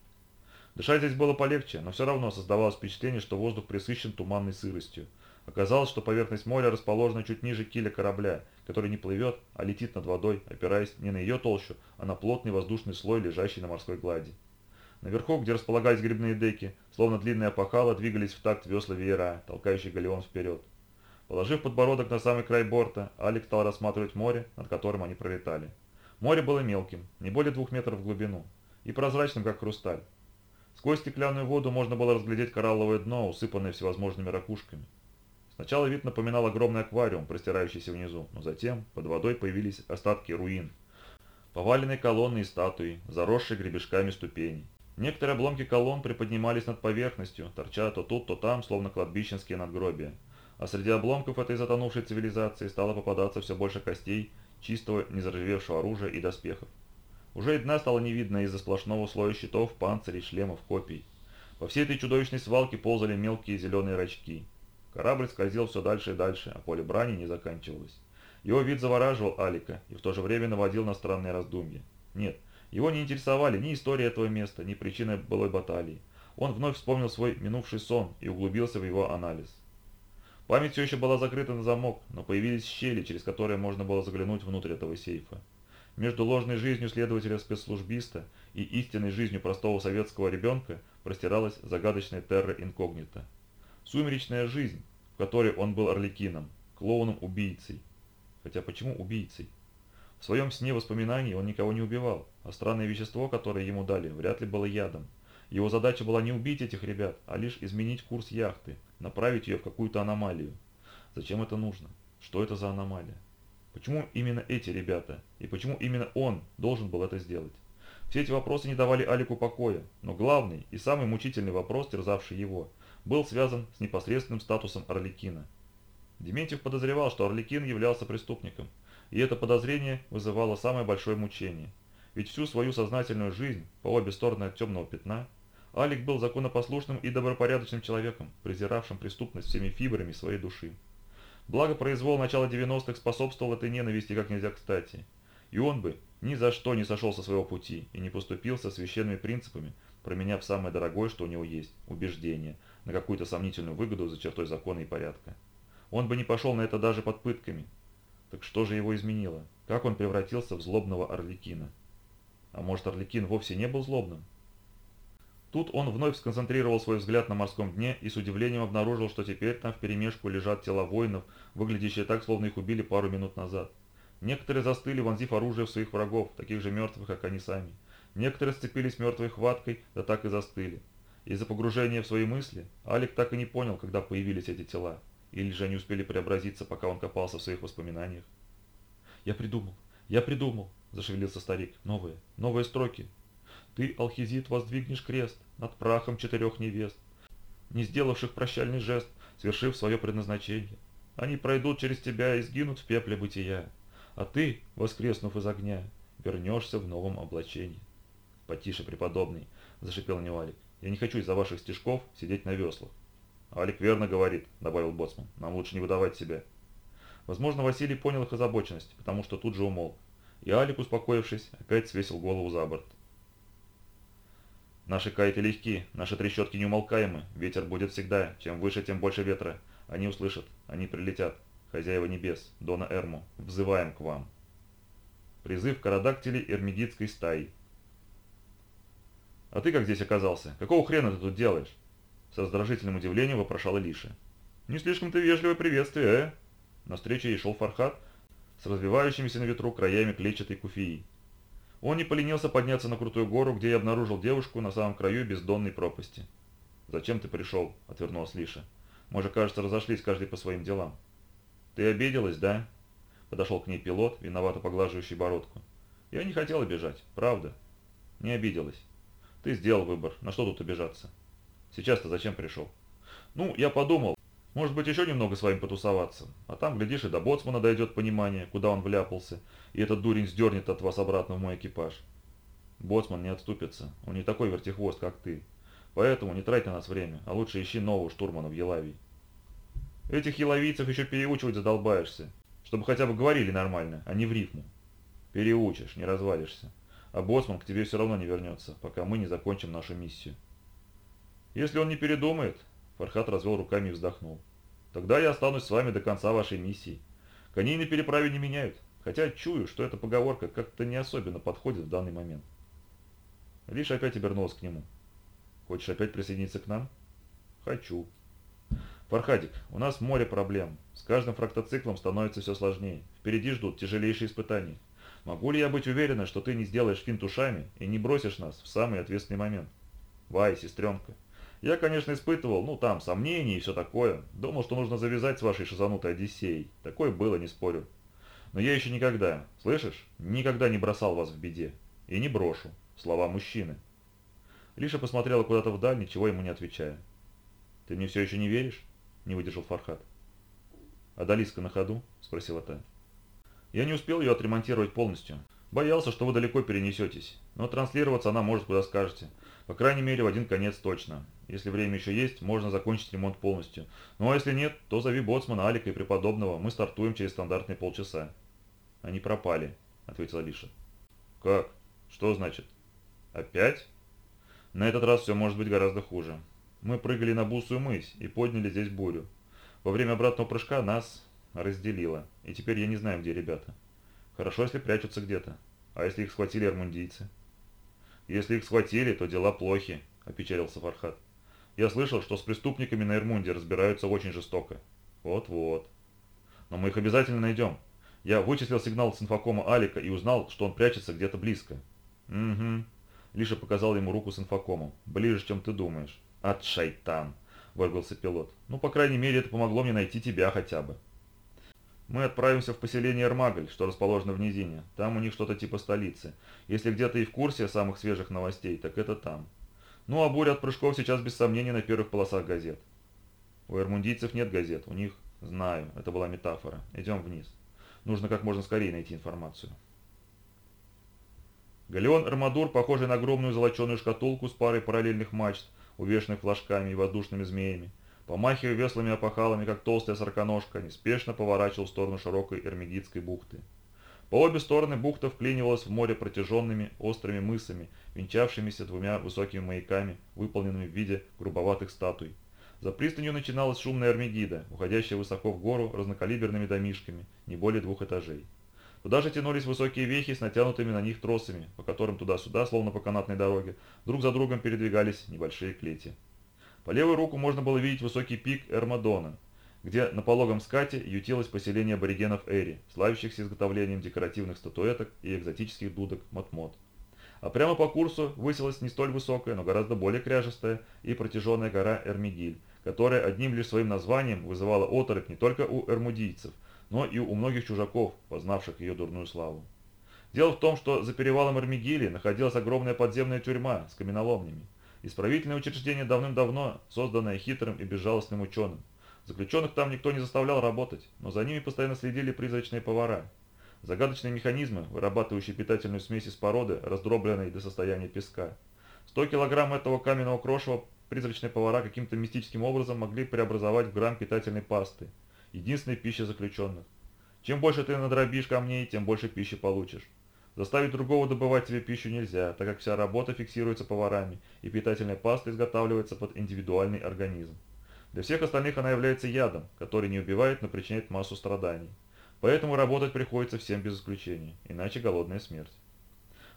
Speaker 2: Дышать здесь было полегче, но все равно создавалось впечатление, что воздух присыщен туманной сыростью. Оказалось, что поверхность моря расположена чуть ниже киля корабля, который не плывет, а летит над водой, опираясь не на ее толщу, а на плотный воздушный слой, лежащий на морской глади. Наверху, где располагались грибные деки, словно длинные опахала, двигались в такт весла веера, толкающий галеон вперед. Положив подбородок на самый край борта, Алик стал рассматривать море, над которым они пролетали. Море было мелким, не более двух метров в глубину, и прозрачным, как хрусталь. Сквозь стеклянную воду можно было разглядеть коралловое дно, усыпанное всевозможными ракушками. Сначала вид напоминал огромный аквариум, простирающийся внизу, но затем под водой появились остатки руин. Поваленные колонны и статуи, заросшие гребешками ступеней. Некоторые обломки колонн приподнимались над поверхностью, торча то тут, то там, словно кладбищенские надгробия. А среди обломков этой затонувшей цивилизации стало попадаться все больше костей, чистого, незаржавевшего оружия и доспехов. Уже и дна стало не видно из-за сплошного слоя щитов, панцирей, шлемов, копий. По всей этой чудовищной свалке ползали мелкие зеленые рачки. Корабль скользил все дальше и дальше, а поле брани не заканчивалось. Его вид завораживал Алика и в то же время наводил на странные раздумья. Нет, его не интересовали ни история этого места, ни причины былой баталии. Он вновь вспомнил свой минувший сон и углубился в его анализ. Память все еще была закрыта на замок, но появились щели, через которые можно было заглянуть внутрь этого сейфа. Между ложной жизнью следователя-спецслужбиста и истинной жизнью простого советского ребенка простиралась загадочная терра инкогнита. Сумеречная жизнь, в которой он был орликином, клоуном-убийцей. Хотя почему убийцей? В своем сне воспоминаний он никого не убивал, а странное вещество, которое ему дали, вряд ли было ядом. Его задача была не убить этих ребят, а лишь изменить курс яхты, направить ее в какую-то аномалию. Зачем это нужно? Что это за аномалия? Почему именно эти ребята? И почему именно он должен был это сделать? Все эти вопросы не давали Алику покоя, но главный и самый мучительный вопрос, терзавший его, был связан с непосредственным статусом Орликина. Дементьев подозревал, что Орликин являлся преступником – и это подозрение вызывало самое большое мучение. Ведь всю свою сознательную жизнь, по обе стороны от темного пятна, Алик был законопослушным и добропорядочным человеком, презиравшим преступность всеми фибрами своей души. Благо произвол начала 90-х способствовал этой ненависти как нельзя кстати. И он бы ни за что не сошел со своего пути и не поступил со священными принципами, променяв самое дорогое, что у него есть – убеждение, на какую-то сомнительную выгоду за чертой закона и порядка. Он бы не пошел на это даже под пытками, так что же его изменило? Как он превратился в злобного Орликина? А может, Орликин вовсе не был злобным? Тут он вновь сконцентрировал свой взгляд на морском дне и с удивлением обнаружил, что теперь там вперемешку лежат тела воинов, выглядящие так, словно их убили пару минут назад. Некоторые застыли, вонзив оружие в своих врагов, таких же мертвых, как они сами. Некоторые сцепились мертвой хваткой, да так и застыли. Из-за погружения в свои мысли Алик так и не понял, когда появились эти тела, или же они успели преобразиться, пока он копался в своих воспоминаниях. «Я придумал, я придумал», – зашевелился старик. «Новые, новые строки. Ты, алхизит, воздвигнешь крест над прахом четырех невест, не сделавших прощальный жест, свершив свое предназначение. Они пройдут через тебя и сгинут в пепле бытия, а ты, воскреснув из огня, вернешься в новом облачении». «Потише, преподобный», – зашипел Невалик. «Я не хочу из-за ваших стежков сидеть на веслах». «Алик верно говорит», – добавил Боцман. «Нам лучше не выдавать себя». Возможно, Василий понял их озабоченность, потому что тут же умолк. И Алик, успокоившись, опять свесил голову за борт. Наши кайты легки, наши трещотки неумолкаемы, ветер будет всегда, чем выше, тем больше ветра. Они услышат, они прилетят. Хозяева небес, Дона Эрму, взываем к вам. Призыв карадактилей эрмидитской стаи. «А ты как здесь оказался? Какого хрена ты тут делаешь?» С раздражительным удивлением вопрошала Лиша. «Не слишком-то вежливое приветствие, э?» На встречу ей шел Фархат с развивающимися на ветру краями клетчатой куфии. Он не поленился подняться на крутую гору, где я обнаружил девушку на самом краю бездонной пропасти. «Зачем ты пришел?» – отвернулась Лиша. «Мы же, кажется, разошлись каждый по своим делам». «Ты обиделась, да?» – подошел к ней пилот, виновато поглаживающий бородку. «Я не хотел обижать, правда?» «Не обиделась. Ты сделал выбор, на что тут обижаться?» «Сейчас-то зачем пришел?» «Ну, я подумал, может быть, еще немного с вами потусоваться, а там, глядишь, и до боцмана дойдет понимание, куда он вляпался, и этот дурень сдернет от вас обратно в мой экипаж. Боцман не отступится, он не такой вертихвост, как ты. Поэтому не трать на нас время, а лучше ищи нового штурмана в Елавии. Этих еловийцев еще переучивать задолбаешься, чтобы хотя бы говорили нормально, а не в рифму. Переучишь, не развалишься. А боцман к тебе все равно не вернется, пока мы не закончим нашу миссию. Если он не передумает, Фархат развел руками и вздохнул. «Тогда я останусь с вами до конца вашей миссии. Коней на переправе не меняют, хотя чую, что эта поговорка как-то не особенно подходит в данный момент». Лишь опять обернулась к нему. «Хочешь опять присоединиться к нам?» «Хочу». «Фархадик, у нас море проблем. С каждым фрактоциклом становится все сложнее. Впереди ждут тяжелейшие испытания. Могу ли я быть уверена, что ты не сделаешь финт ушами и не бросишь нас в самый ответственный момент? Вай, сестренка, я, конечно, испытывал, ну, там, сомнения и все такое. Думал, что нужно завязать с вашей шизанутой Одиссеей. Такое было, не спорю. Но я еще никогда, слышишь, никогда не бросал вас в беде. И не брошу. Слова мужчины. Лиша посмотрела куда-то вдаль, ничего ему не отвечая. «Ты мне все еще не веришь?» – не выдержал Фархат. «А Далиска на ходу?» – спросила та. «Я не успел ее отремонтировать полностью. Боялся, что вы далеко перенесетесь. Но транслироваться она может куда скажете. По крайней мере, в один конец точно. Если время еще есть, можно закончить ремонт полностью. Ну а если нет, то зови боцмана, Алика и преподобного. Мы стартуем через стандартные полчаса. Они пропали, ответила Лиша. Как? Что значит? Опять? На этот раз все может быть гораздо хуже. Мы прыгали на Бусую мысь и подняли здесь бурю. Во время обратного прыжка нас разделило, и теперь я не знаю, где ребята. Хорошо, если прячутся где-то. А если их схватили армундийцы? Если их схватили, то дела плохи, опечалился Фархат. Я слышал, что с преступниками на Эрмунде разбираются очень жестоко. Вот-вот. Но мы их обязательно найдем. Я вычислил сигнал с инфокома Алика и узнал, что он прячется где-то близко. Угу. Лиша показал ему руку с инфокомом. Ближе, чем ты думаешь. От шайтан, выругался пилот. Ну, по крайней мере, это помогло мне найти тебя хотя бы. Мы отправимся в поселение Эрмагль, что расположено в низине. Там у них что-то типа столицы. Если где-то и в курсе самых свежих новостей, так это там. Ну а буря от прыжков сейчас без сомнения на первых полосах газет. У эрмундийцев нет газет, у них... Знаю, это была метафора. Идем вниз. Нужно как можно скорее найти информацию. Галеон Армадур, похожий на огромную золоченую шкатулку с парой параллельных мачт, увешанных флажками и воздушными змеями, Помахивая веслыми опахалами, как толстая сороконожка, неспешно поворачивал в сторону широкой Эрмигидской бухты. По обе стороны бухта вклинивалась в море протяженными острыми мысами, венчавшимися двумя высокими маяками, выполненными в виде грубоватых статуй. За пристанью начиналась шумная Армегида, уходящая высоко в гору разнокалиберными домишками, не более двух этажей. Туда же тянулись высокие вехи с натянутыми на них тросами, по которым туда-сюда, словно по канатной дороге, друг за другом передвигались небольшие клети. По левую руку можно было видеть высокий пик Эрмадона, где на пологом скате ютилось поселение аборигенов Эри, славящихся изготовлением декоративных статуэток и экзотических дудок Мотмот.
Speaker 1: А прямо по курсу высилась не столь высокая, но гораздо более кряжестая и протяженная гора Эрмигиль, которая одним лишь своим названием вызывала оторопь не только у эрмудийцев, но и у многих чужаков, познавших ее дурную славу. Дело в том, что за перевалом Эрмигили находилась огромная подземная тюрьма с каменоломнями. Исправительное учреждение давным-давно, созданное хитрым и безжалостным ученым. Заключенных там никто не заставлял работать, но за ними постоянно следили призрачные повара. Загадочные механизмы, вырабатывающие питательную смесь из породы, раздробленной до состояния песка. 100 килограмм этого каменного крошева призрачные повара каким-то мистическим образом могли преобразовать в грамм питательной пасты, единственной пищи заключенных. Чем больше ты надробишь камней, тем больше пищи получишь. Заставить другого добывать себе пищу нельзя, так как вся работа фиксируется поварами, и питательная паста изготавливается под индивидуальный организм. Для всех остальных она является ядом, который не убивает, но причиняет массу страданий. Поэтому работать приходится всем без исключения, иначе голодная смерть.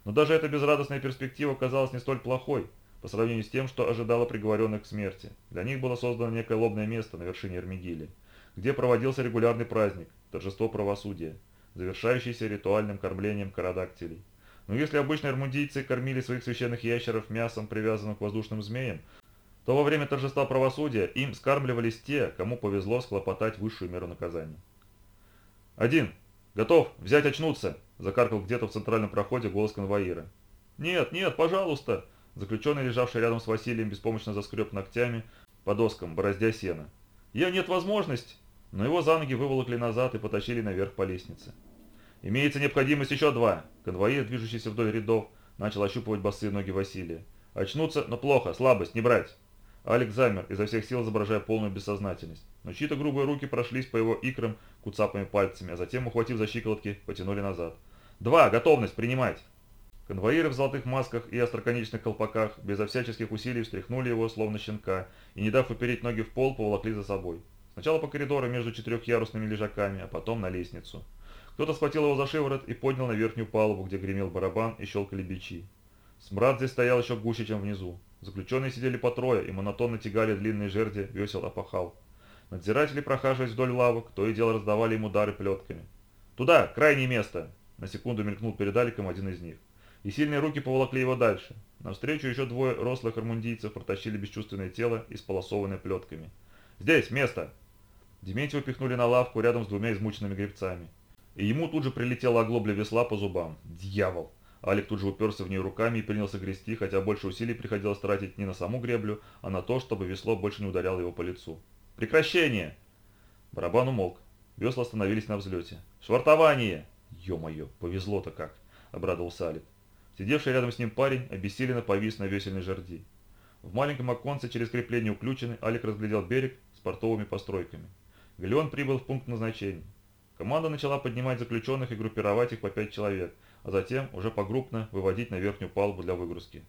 Speaker 1: Но даже эта безрадостная перспектива казалась не столь плохой, по сравнению с тем, что ожидало приговоренных к смерти. Для них было создано некое лобное место на вершине Эрмигили, где проводился регулярный праздник – торжество правосудия – завершающийся ритуальным кормлением карадактилей. Но если обычно эрмудийцы кормили своих священных ящеров мясом, привязанным к воздушным змеям, то во время торжества правосудия им скармливались те, кому повезло схлопотать высшую меру наказания. «Один! Готов! Взять очнуться!» – закаркал где-то в центральном проходе голос конвоира. «Нет, нет, пожалуйста!» Заключенный, лежавший рядом с Василием, беспомощно заскреб ногтями по доскам, бороздя сена. «Я нет возможности!» Но его за ноги выволокли назад и потащили наверх по лестнице. «Имеется необходимость еще два!» Конвоир, движущийся вдоль рядов, начал ощупывать босые ноги Василия. «Очнуться, но плохо, слабость, не брать!» Алекс замер, изо всех сил изображая полную бессознательность. Но чьи-то грубые руки прошлись по его икрам куцапыми пальцами, а затем, ухватив за щиколотки, потянули назад. «Два! Готовность! Принимать!» Конвоиры в золотых масках и остроконечных колпаках безо всяческих усилий встряхнули его, словно щенка, и, не дав упереть ноги в пол, поволокли за собой. Сначала по коридору между четырехъярусными лежаками, а потом на лестницу. Кто-то схватил его за шиворот и поднял на верхнюю палубу, где гремел барабан и щелкали бичи. Смрад здесь стоял еще гуще, чем внизу. Заключенные сидели по трое и монотонно тягали длинные жерди, весел опахал. Надзиратели, прохаживаясь вдоль лавок, то и дело раздавали им удары плетками. «Туда! Крайнее место!» На секунду мелькнул перед Аликом один из них. И сильные руки поволокли его дальше. Навстречу еще двое рослых армундийцев протащили бесчувственное тело, исполосованное плетками. «Здесь! Место!» Дементьева пихнули на лавку рядом с двумя измученными гребцами. И ему тут же прилетела оглобля весла по зубам. Дьявол! Алик тут же уперся в нее руками и принялся грести, хотя больше усилий приходилось тратить не на саму греблю, а на то, чтобы весло больше не ударяло его по лицу. «Прекращение!» Барабан умолк. Весла остановились на взлете. «Швартование!» «Ё-моё, повезло-то как!» – обрадовался Алик. Сидевший рядом с ним парень обессиленно повис на весельной жерди. В маленьком оконце через крепление уключены Алик разглядел берег с портовыми постройками. Галеон прибыл в пункт назначения. Команда начала поднимать заключенных и группировать их по пять человек, а затем уже погруппно выводить на верхнюю палубу для выгрузки.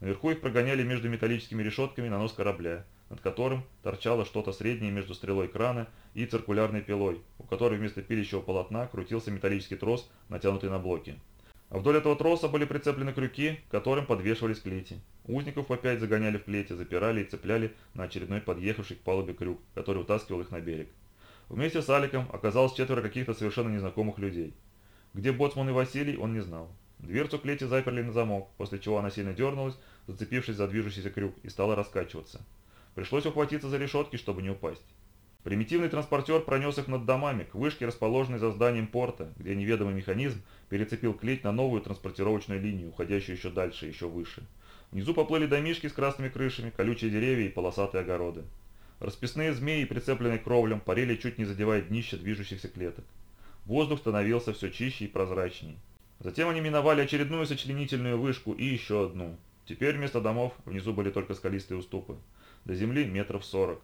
Speaker 1: Наверху их прогоняли между металлическими решетками на нос корабля, над которым торчало что-то среднее между стрелой крана и циркулярной пилой, у которой вместо пилящего полотна крутился металлический трос, натянутый на блоки. А вдоль этого троса были прицеплены крюки, к которым подвешивались клети. Узников по пять загоняли в клети, запирали и цепляли на очередной подъехавший к палубе крюк, который утаскивал их на берег. Вместе с Аликом оказалось четверо каких-то совершенно незнакомых людей. Где Боцман и Василий, он не знал. Дверцу клети заперли на замок, после чего она сильно дернулась, зацепившись за движущийся крюк, и стала раскачиваться. Пришлось ухватиться за решетки, чтобы не упасть. Примитивный транспортер пронес их над домами, к вышке, расположенной за зданием порта, где неведомый механизм перецепил клеть на новую транспортировочную линию, уходящую еще дальше, еще выше. Внизу поплыли домишки с красными крышами, колючие деревья и полосатые огороды. Расписные змеи, прицепленные кровлям, парили чуть не задевая днище движущихся клеток. Воздух становился все чище и прозрачнее. Затем они миновали очередную сочленительную вышку и еще одну. Теперь вместо домов внизу были только скалистые уступы. До земли метров сорок.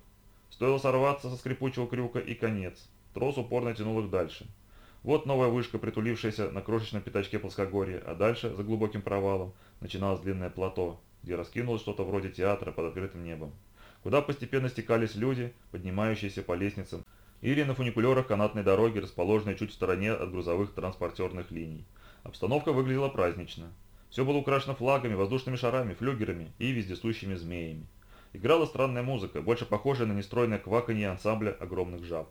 Speaker 1: Стоило сорваться со скрипучего крюка и конец. Трос упорно тянул их дальше. Вот новая вышка, притулившаяся на крошечном пятачке плоскогорья, а дальше, за глубоким провалом, начиналось длинное плато, где раскинулось что-то вроде театра под открытым небом, куда постепенно стекались люди, поднимающиеся по лестницам, или на фуникулерах канатной дороги, расположенной чуть в стороне от грузовых транспортерных линий. Обстановка выглядела празднично. Все было украшено флагами, воздушными шарами, флюгерами и вездесущими змеями. Играла странная музыка, больше похожая на нестройное кваканье ансамбля огромных жаб.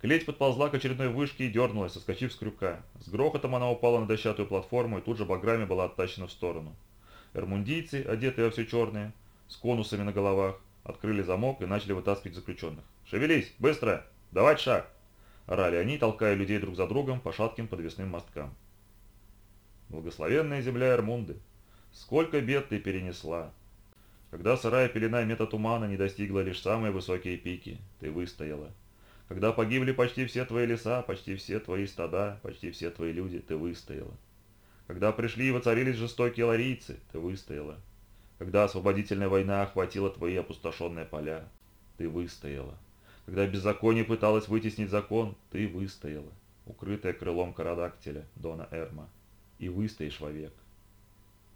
Speaker 1: Клеть подползла к очередной вышке и дернулась, соскочив с крюка. С грохотом она упала на дощатую платформу и тут же баграми была оттащена в сторону. Эрмундийцы, одетые во все черное, с конусами на головах, открыли замок и начали вытаскивать заключенных. «Шевелись! Быстро! Давать шаг!» Орали они, толкая людей друг за другом по шатким подвесным мосткам. Благословенная земля Эрмунды! Сколько бед ты перенесла! Когда сырая пелена мета тумана не достигла лишь самые высокие пики, ты выстояла. Когда погибли почти все твои леса, почти все твои стада, почти все твои люди, ты выстояла. Когда пришли и воцарились жестокие ларийцы, ты выстояла. Когда освободительная война охватила твои опустошенные поля, ты выстояла. Когда беззаконие пыталось вытеснить закон, ты выстояла, укрытая крылом карадактиля Дона Эрма, и выстоишь вовек.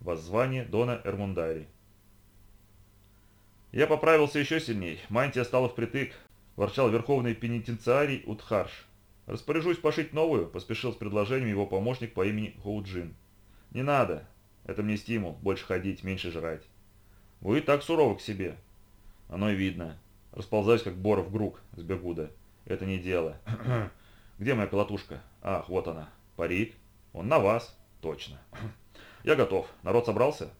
Speaker 1: Воззвание Дона Эрмундари. Я поправился еще сильней, мантия стала впритык, ворчал верховный пенитенциарий Утхарш. «Распоряжусь пошить новую», – поспешил с предложением его помощник по имени Хоуджин. «Не надо. Это мне стимул. Больше ходить, меньше жрать». «Вы так суровы к себе». «Оно и видно. Расползаюсь, как Боров Грук с Бегуда. Это не дело. [clears throat] Где моя колотушка? Ах, вот она. Парик. Он на вас. Точно. [clears throat] Я готов. Народ собрался?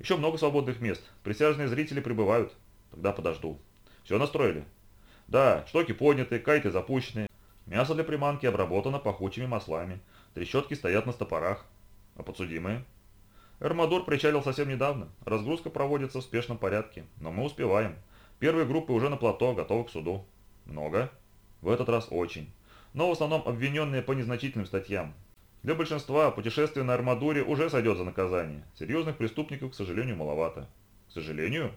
Speaker 1: Еще много свободных мест. Присяжные зрители прибывают. Тогда подожду. Все настроили? Да, штоки подняты, кайты запущены. Мясо для приманки обработано пахучими маслами. Трещотки стоят на стопорах. А подсудимые? Эрмадур причалил совсем недавно. Разгрузка проводится в спешном порядке. Но мы успеваем. Первые группы уже на плато, готовы к суду. Много? В этот раз очень. Но в основном обвиненные по незначительным статьям. Для большинства путешествие на Армадуре уже сойдет за наказание. Серьезных преступников, к сожалению, маловато. К сожалению?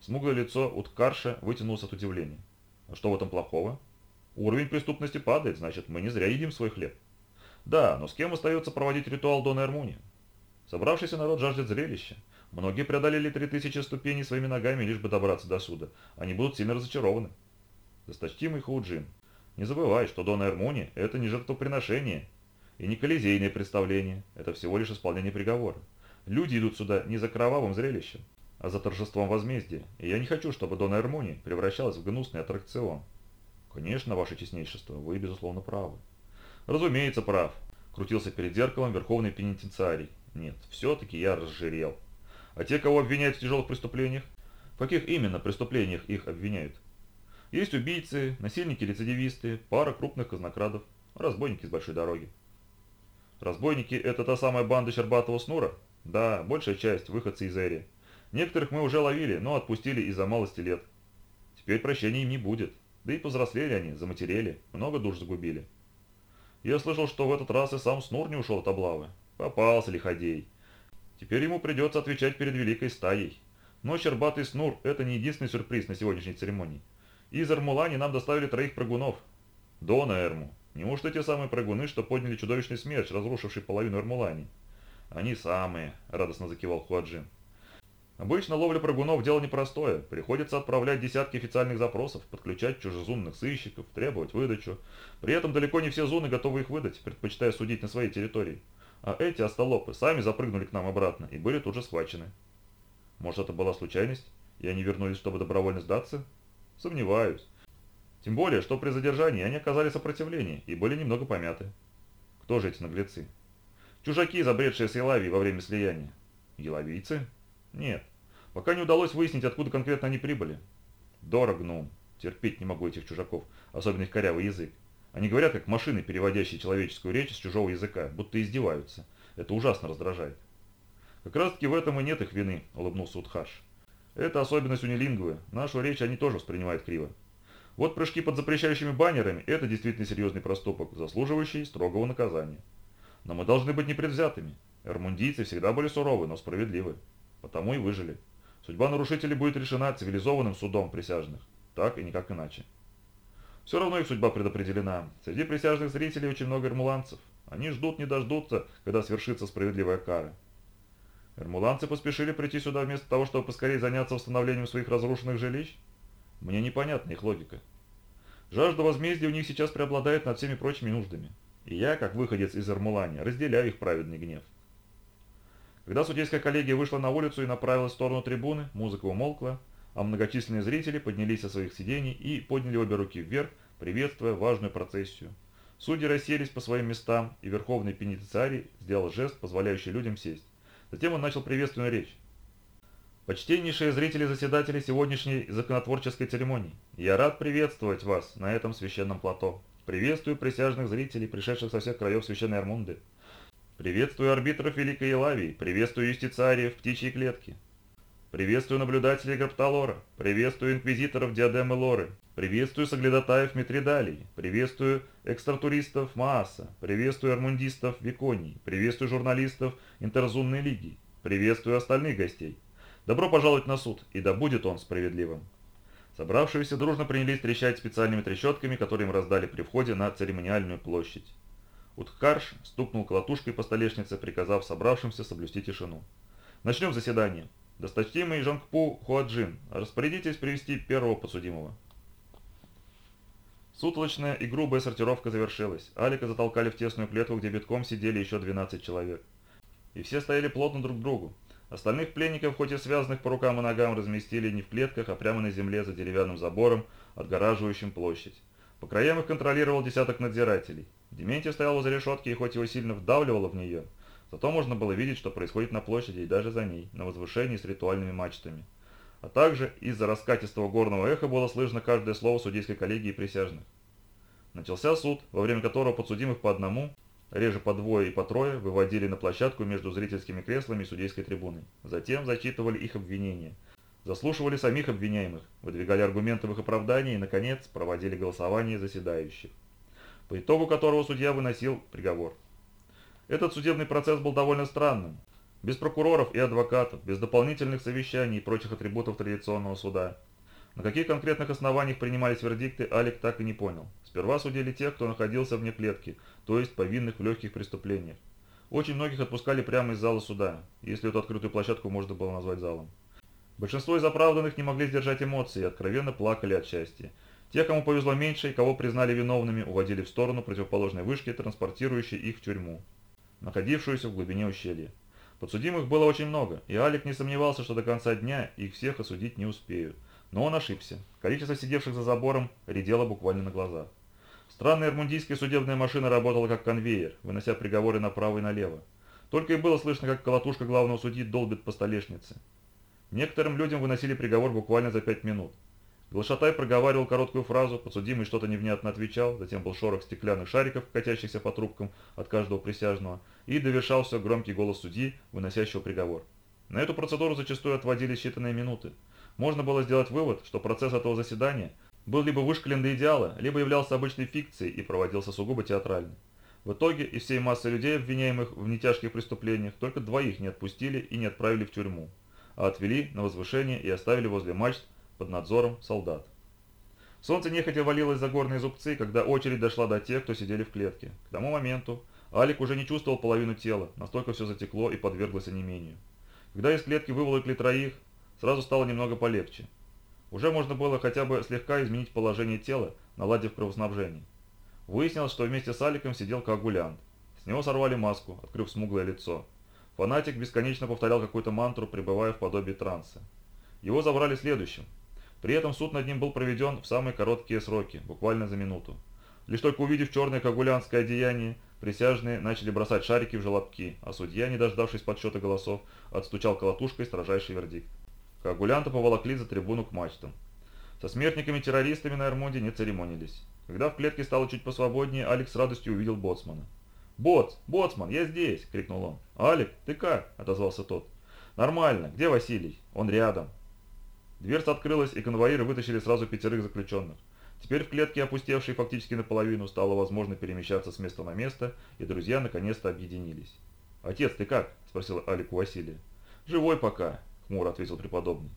Speaker 1: Смуглое лицо Уткарша вытянулось от удивления. Что в этом плохого? Уровень преступности падает, значит, мы не зря едим свой хлеб. Да, но с кем остается проводить ритуал Дона Эрмуни? Собравшийся народ жаждет зрелища. Многие преодолели три тысячи ступеней своими ногами, лишь бы добраться до суда. Они будут сильно разочарованы. Досточтимый Худжин, не забывай, что Дона Эрмуни – это не жертвоприношение и не колизейное представление, это всего лишь исполнение приговора. Люди идут сюда не за кровавым зрелищем, а за торжеством возмездия, и я не хочу, чтобы Дона Эрмуни превращалась в гнусный аттракцион. Конечно, ваше честнейшество, вы, безусловно, правы. Разумеется, прав. Крутился перед зеркалом верховный пенитенциарий. Нет, все-таки я разжирел. А те, кого обвиняют в тяжелых преступлениях? В каких именно преступлениях их обвиняют? Есть убийцы, насильники-рецидивисты, пара крупных казнокрадов, разбойники с большой дороги. Разбойники – это та самая банда Щербатого Снура? Да, большая часть – выходцы из Эри. Некоторых мы уже ловили, но отпустили из-за малости лет. Теперь прощения им не будет. Да и повзрослели они, заматерели, много душ загубили. Я слышал, что в этот раз и сам Снур не ушел от облавы. Попался лиходей. Теперь ему придется отвечать перед великой стаей. Но Щербатый Снур – это не единственный сюрприз на сегодняшней церемонии. Из Армулани нам доставили троих прыгунов. Дона Эрму. Неужто те самые прыгуны, что подняли чудовищный смерч, разрушивший половину Эрмулани? Они самые, радостно закивал Хуаджин. Обычно ловля прыгунов – дело непростое. Приходится отправлять десятки официальных запросов, подключать чужезунных сыщиков, требовать выдачу. При этом далеко не все зоны готовы их выдать, предпочитая судить на своей территории. А эти остолопы сами запрыгнули к нам обратно и были тут же схвачены. Может, это была случайность, и они вернулись, чтобы добровольно сдаться? Сомневаюсь. Тем более, что при задержании они оказали сопротивление и были немного помяты. Кто же эти наглецы? Чужаки, забредшие с Елавией во время слияния. Елавийцы? Нет. Пока не удалось выяснить, откуда конкретно они прибыли. Дорог гном. Терпеть не могу этих чужаков, особенно их корявый язык. Они говорят, как машины, переводящие человеческую речь с чужого языка, будто издеваются. Это ужасно раздражает. Как раз таки в этом и нет их вины, улыбнулся Утхаш. Это особенность унилингвы. Нашу речь они тоже воспринимают криво. Вот прыжки под запрещающими баннерами – это действительно серьезный проступок, заслуживающий строгого наказания. Но мы должны быть непредвзятыми. Эрмундийцы всегда были суровы, но справедливы. Потому и выжили. Судьба нарушителей будет решена цивилизованным судом присяжных. Так и никак иначе. Все равно их судьба предопределена. Среди присяжных зрителей очень много эрмуланцев. Они ждут не дождутся, когда свершится справедливая кара. Эрмуланцы поспешили прийти сюда вместо того, чтобы поскорее заняться восстановлением своих разрушенных жилищ? Мне непонятна их логика. Жажда возмездия у них сейчас преобладает над всеми прочими нуждами. И я, как выходец из Эрмулани, разделяю их праведный гнев. Когда судейская коллегия вышла на улицу и направилась в сторону трибуны, музыка умолкла, а многочисленные зрители поднялись со своих сидений и подняли обе руки вверх, приветствуя важную процессию. Судьи расселись по своим местам, и Верховный пенитенциарий сделал жест, позволяющий людям сесть. Затем он начал приветственную речь. Почтеннейшие зрители-заседатели сегодняшней законотворческой церемонии, я рад приветствовать вас на этом священном плато. Приветствую присяжных зрителей, пришедших со всех краев священной Армунды. Приветствую арбитров Великой Елавии, приветствую юстициариев птичьей клетки. Приветствую наблюдателей Грапталора, приветствую инквизиторов Диадемы Лоры, приветствую соглядатаев Митридалий, приветствую экстратуристов Мааса, приветствую армундистов Виконий, приветствую журналистов Интерзумной Лиги, приветствую остальных гостей. Добро пожаловать на суд, и да будет он справедливым. Собравшиеся дружно принялись трещать специальными трещотками, которые им раздали при входе на церемониальную площадь. Уткарш стукнул колотушкой по столешнице, приказав собравшимся соблюсти тишину. «Начнем заседание. Досточтимый Жангпу Хуаджин, распорядитесь привести первого подсудимого». Сутолочная и грубая сортировка завершилась. Алика затолкали в тесную клетку, где битком сидели еще 12 человек. И все стояли плотно друг к другу. Остальных пленников, хоть и связанных по рукам и ногам, разместили не в клетках, а прямо на земле за деревянным забором, отгораживающим площадь. По краям их контролировал десяток надзирателей. Дементьев стоял возле решетки и хоть его сильно вдавливало в нее, зато можно было видеть, что происходит на площади и даже за ней, на возвышении с ритуальными мачтами. А также из-за раскатистого горного эха было слышно каждое слово судейской коллегии и присяжных. Начался суд, во время которого подсудимых по одному реже по двое и по трое, выводили на площадку между зрительскими креслами и судейской трибуной. Затем зачитывали их обвинения, заслушивали самих обвиняемых, выдвигали аргументы в их оправдании и, наконец, проводили голосование заседающих, по итогу которого судья выносил приговор. Этот судебный процесс был довольно странным. Без прокуроров и адвокатов, без дополнительных совещаний и прочих атрибутов традиционного суда. На каких конкретных основаниях принимались вердикты, Алик так и не понял. Сперва судили тех, кто находился вне клетки, то есть повинных в легких преступлениях. Очень многих отпускали прямо из зала суда, если эту открытую площадку можно было назвать залом. Большинство из оправданных не могли сдержать эмоции и откровенно плакали от счастья. Те, кому повезло меньше и кого признали виновными, уводили в сторону противоположной вышки, транспортирующей их в тюрьму, находившуюся в глубине ущелья. Подсудимых было очень много, и Алик не сомневался, что до конца дня их всех осудить не успеют. Но он ошибся. Количество сидевших за забором редело буквально на глазах. Странная эрмундийская судебная машина работала как конвейер, вынося приговоры направо и налево. Только и было слышно, как колотушка главного судьи долбит по столешнице. Некоторым людям выносили приговор буквально за пять минут. Глашатай проговаривал короткую фразу, подсудимый что-то невнятно отвечал, затем был шорох стеклянных шариков, катящихся по трубкам от каждого присяжного, и довершался громкий голос судьи, выносящего приговор. На эту процедуру зачастую отводили считанные минуты. Можно было сделать вывод, что процесс этого заседания был либо вышкален до идеала, либо являлся обычной фикцией и проводился сугубо театрально. В итоге из всей массы людей, обвиняемых в нетяжких преступлениях, только двоих не отпустили и не отправили в тюрьму, отвели на возвышение и оставили возле мачт под надзором солдат. Солнце нехотя валилось за горные зубцы, когда очередь дошла до тех, кто сидели в клетке. К тому моменту Алик уже не чувствовал половину тела, настолько все затекло и подверглось онемению. Когда из клетки выволокли троих, сразу стало немного полегче. Уже можно было хотя бы слегка изменить положение тела, наладив кровоснабжение. Выяснилось, что вместе с Аликом сидел коагулянт. С него сорвали маску, открыв смуглое лицо. Фанатик бесконечно повторял какую-то мантру, пребывая в подобии транса. Его забрали следующим. При этом суд над ним был проведен в самые короткие сроки, буквально за минуту. Лишь только увидев черное кагулянское одеяние, присяжные начали бросать шарики в желобки, а судья, не дождавшись подсчета голосов, отстучал колотушкой строжайший вердикт. Коагулянта поволокли за трибуну к мачтам. Со смертниками-террористами на Эрмонде не церемонились. Когда в клетке стало чуть посвободнее, Алекс с радостью увидел Боцмана. «Боц! Боцман, я здесь!» – крикнул он. «Алик, ты как?» – отозвался тот. «Нормально. Где Василий?» «Он рядом». Дверца открылась, и конвоиры вытащили сразу пятерых заключенных. Теперь в клетке, опустевшей фактически наполовину, стало возможно перемещаться с места на место, и друзья наконец-то объединились. «Отец, ты как?» – спросил Алик у Василия. «Живой пока. — хмуро ответил преподобный.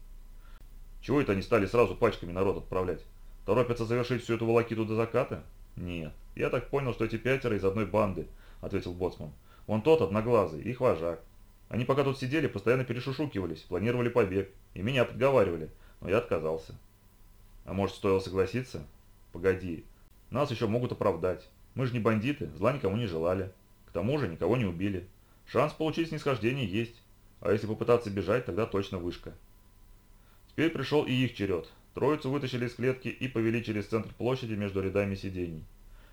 Speaker 1: «Чего это они стали сразу пачками народ отправлять? Торопятся завершить всю эту волокиту до заката?» «Нет, я так понял, что эти пятеро из одной банды», — ответил Боцман. «Вон тот, одноглазый, их вожак. Они пока тут сидели, постоянно перешушукивались, планировали побег, и меня подговаривали, но я отказался». «А может, стоило согласиться?» «Погоди, нас еще могут оправдать. Мы же не бандиты, зла никому не желали. К тому же никого не убили. Шанс получить снисхождение есть. А если попытаться бежать, тогда точно вышка. Теперь пришел и их черед. Троицу вытащили из клетки и повели через центр площади между рядами сидений.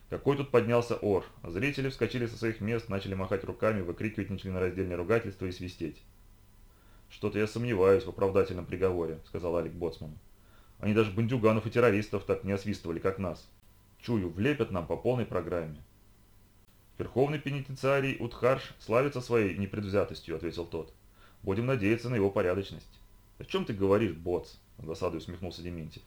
Speaker 1: Какой тут поднялся ор. Зрители вскочили со своих мест, начали махать руками, выкрикивать нечленораздельные ругательства и свистеть. «Что-то я сомневаюсь в оправдательном приговоре», — сказал Алик Боцману. «Они даже бандюганов и террористов так не освистывали, как нас. Чую, влепят нам по полной программе». «Верховный пенитенциарий Утхарш славится своей непредвзятостью», — ответил тот. «Будем надеяться на его порядочность». «О чем ты говоришь, Боц?» — с досадой усмехнулся Дементьев.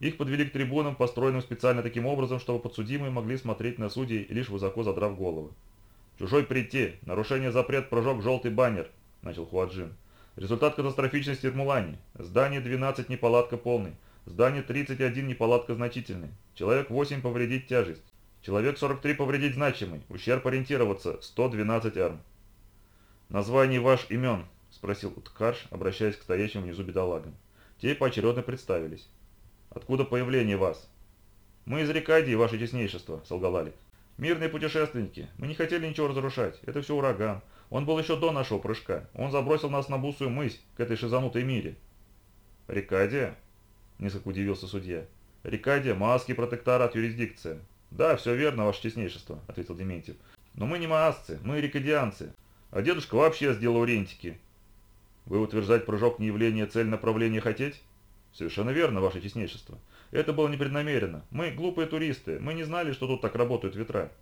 Speaker 1: Их подвели к трибунам, построенным специально таким образом, чтобы подсудимые могли смотреть на судей, лишь высоко задрав головы. «Чужой прийти! Нарушение запрет прожег желтый баннер!» – начал Хуаджин. «Результат катастрофичности в Мулане. Здание 12 неполадка полный. Здание 31 неполадка значительный. Человек 8 повредить тяжесть. Человек 43 повредить значимый. Ущерб ориентироваться 112 арм». «Название ваш имен?» – спросил Уткарш, обращаясь к стоящим внизу бедолагам. Те поочередно представились. Откуда появление вас?» «Мы из Рикадии, ваше честнейшество», — солгал Алик. «Мирные путешественники. Мы не хотели ничего разрушать. Это все ураган. Он был еще до нашего прыжка. Он забросил нас на бусую мысь, к этой шизанутой мире». «Рикадия?» — несколько удивился судья. «Рикадия, маски, протекторат, юрисдикция». «Да, все верно, ваше честнейшество», — ответил Дементьев. «Но мы не маасцы, мы рикадианцы. А дедушка вообще сделал рентики». «Вы утверждать прыжок не явление цель направления хотеть?» «Совершенно верно, ваше честнейшество. Это было непреднамеренно. Мы глупые туристы, мы не знали, что тут так работают ветра».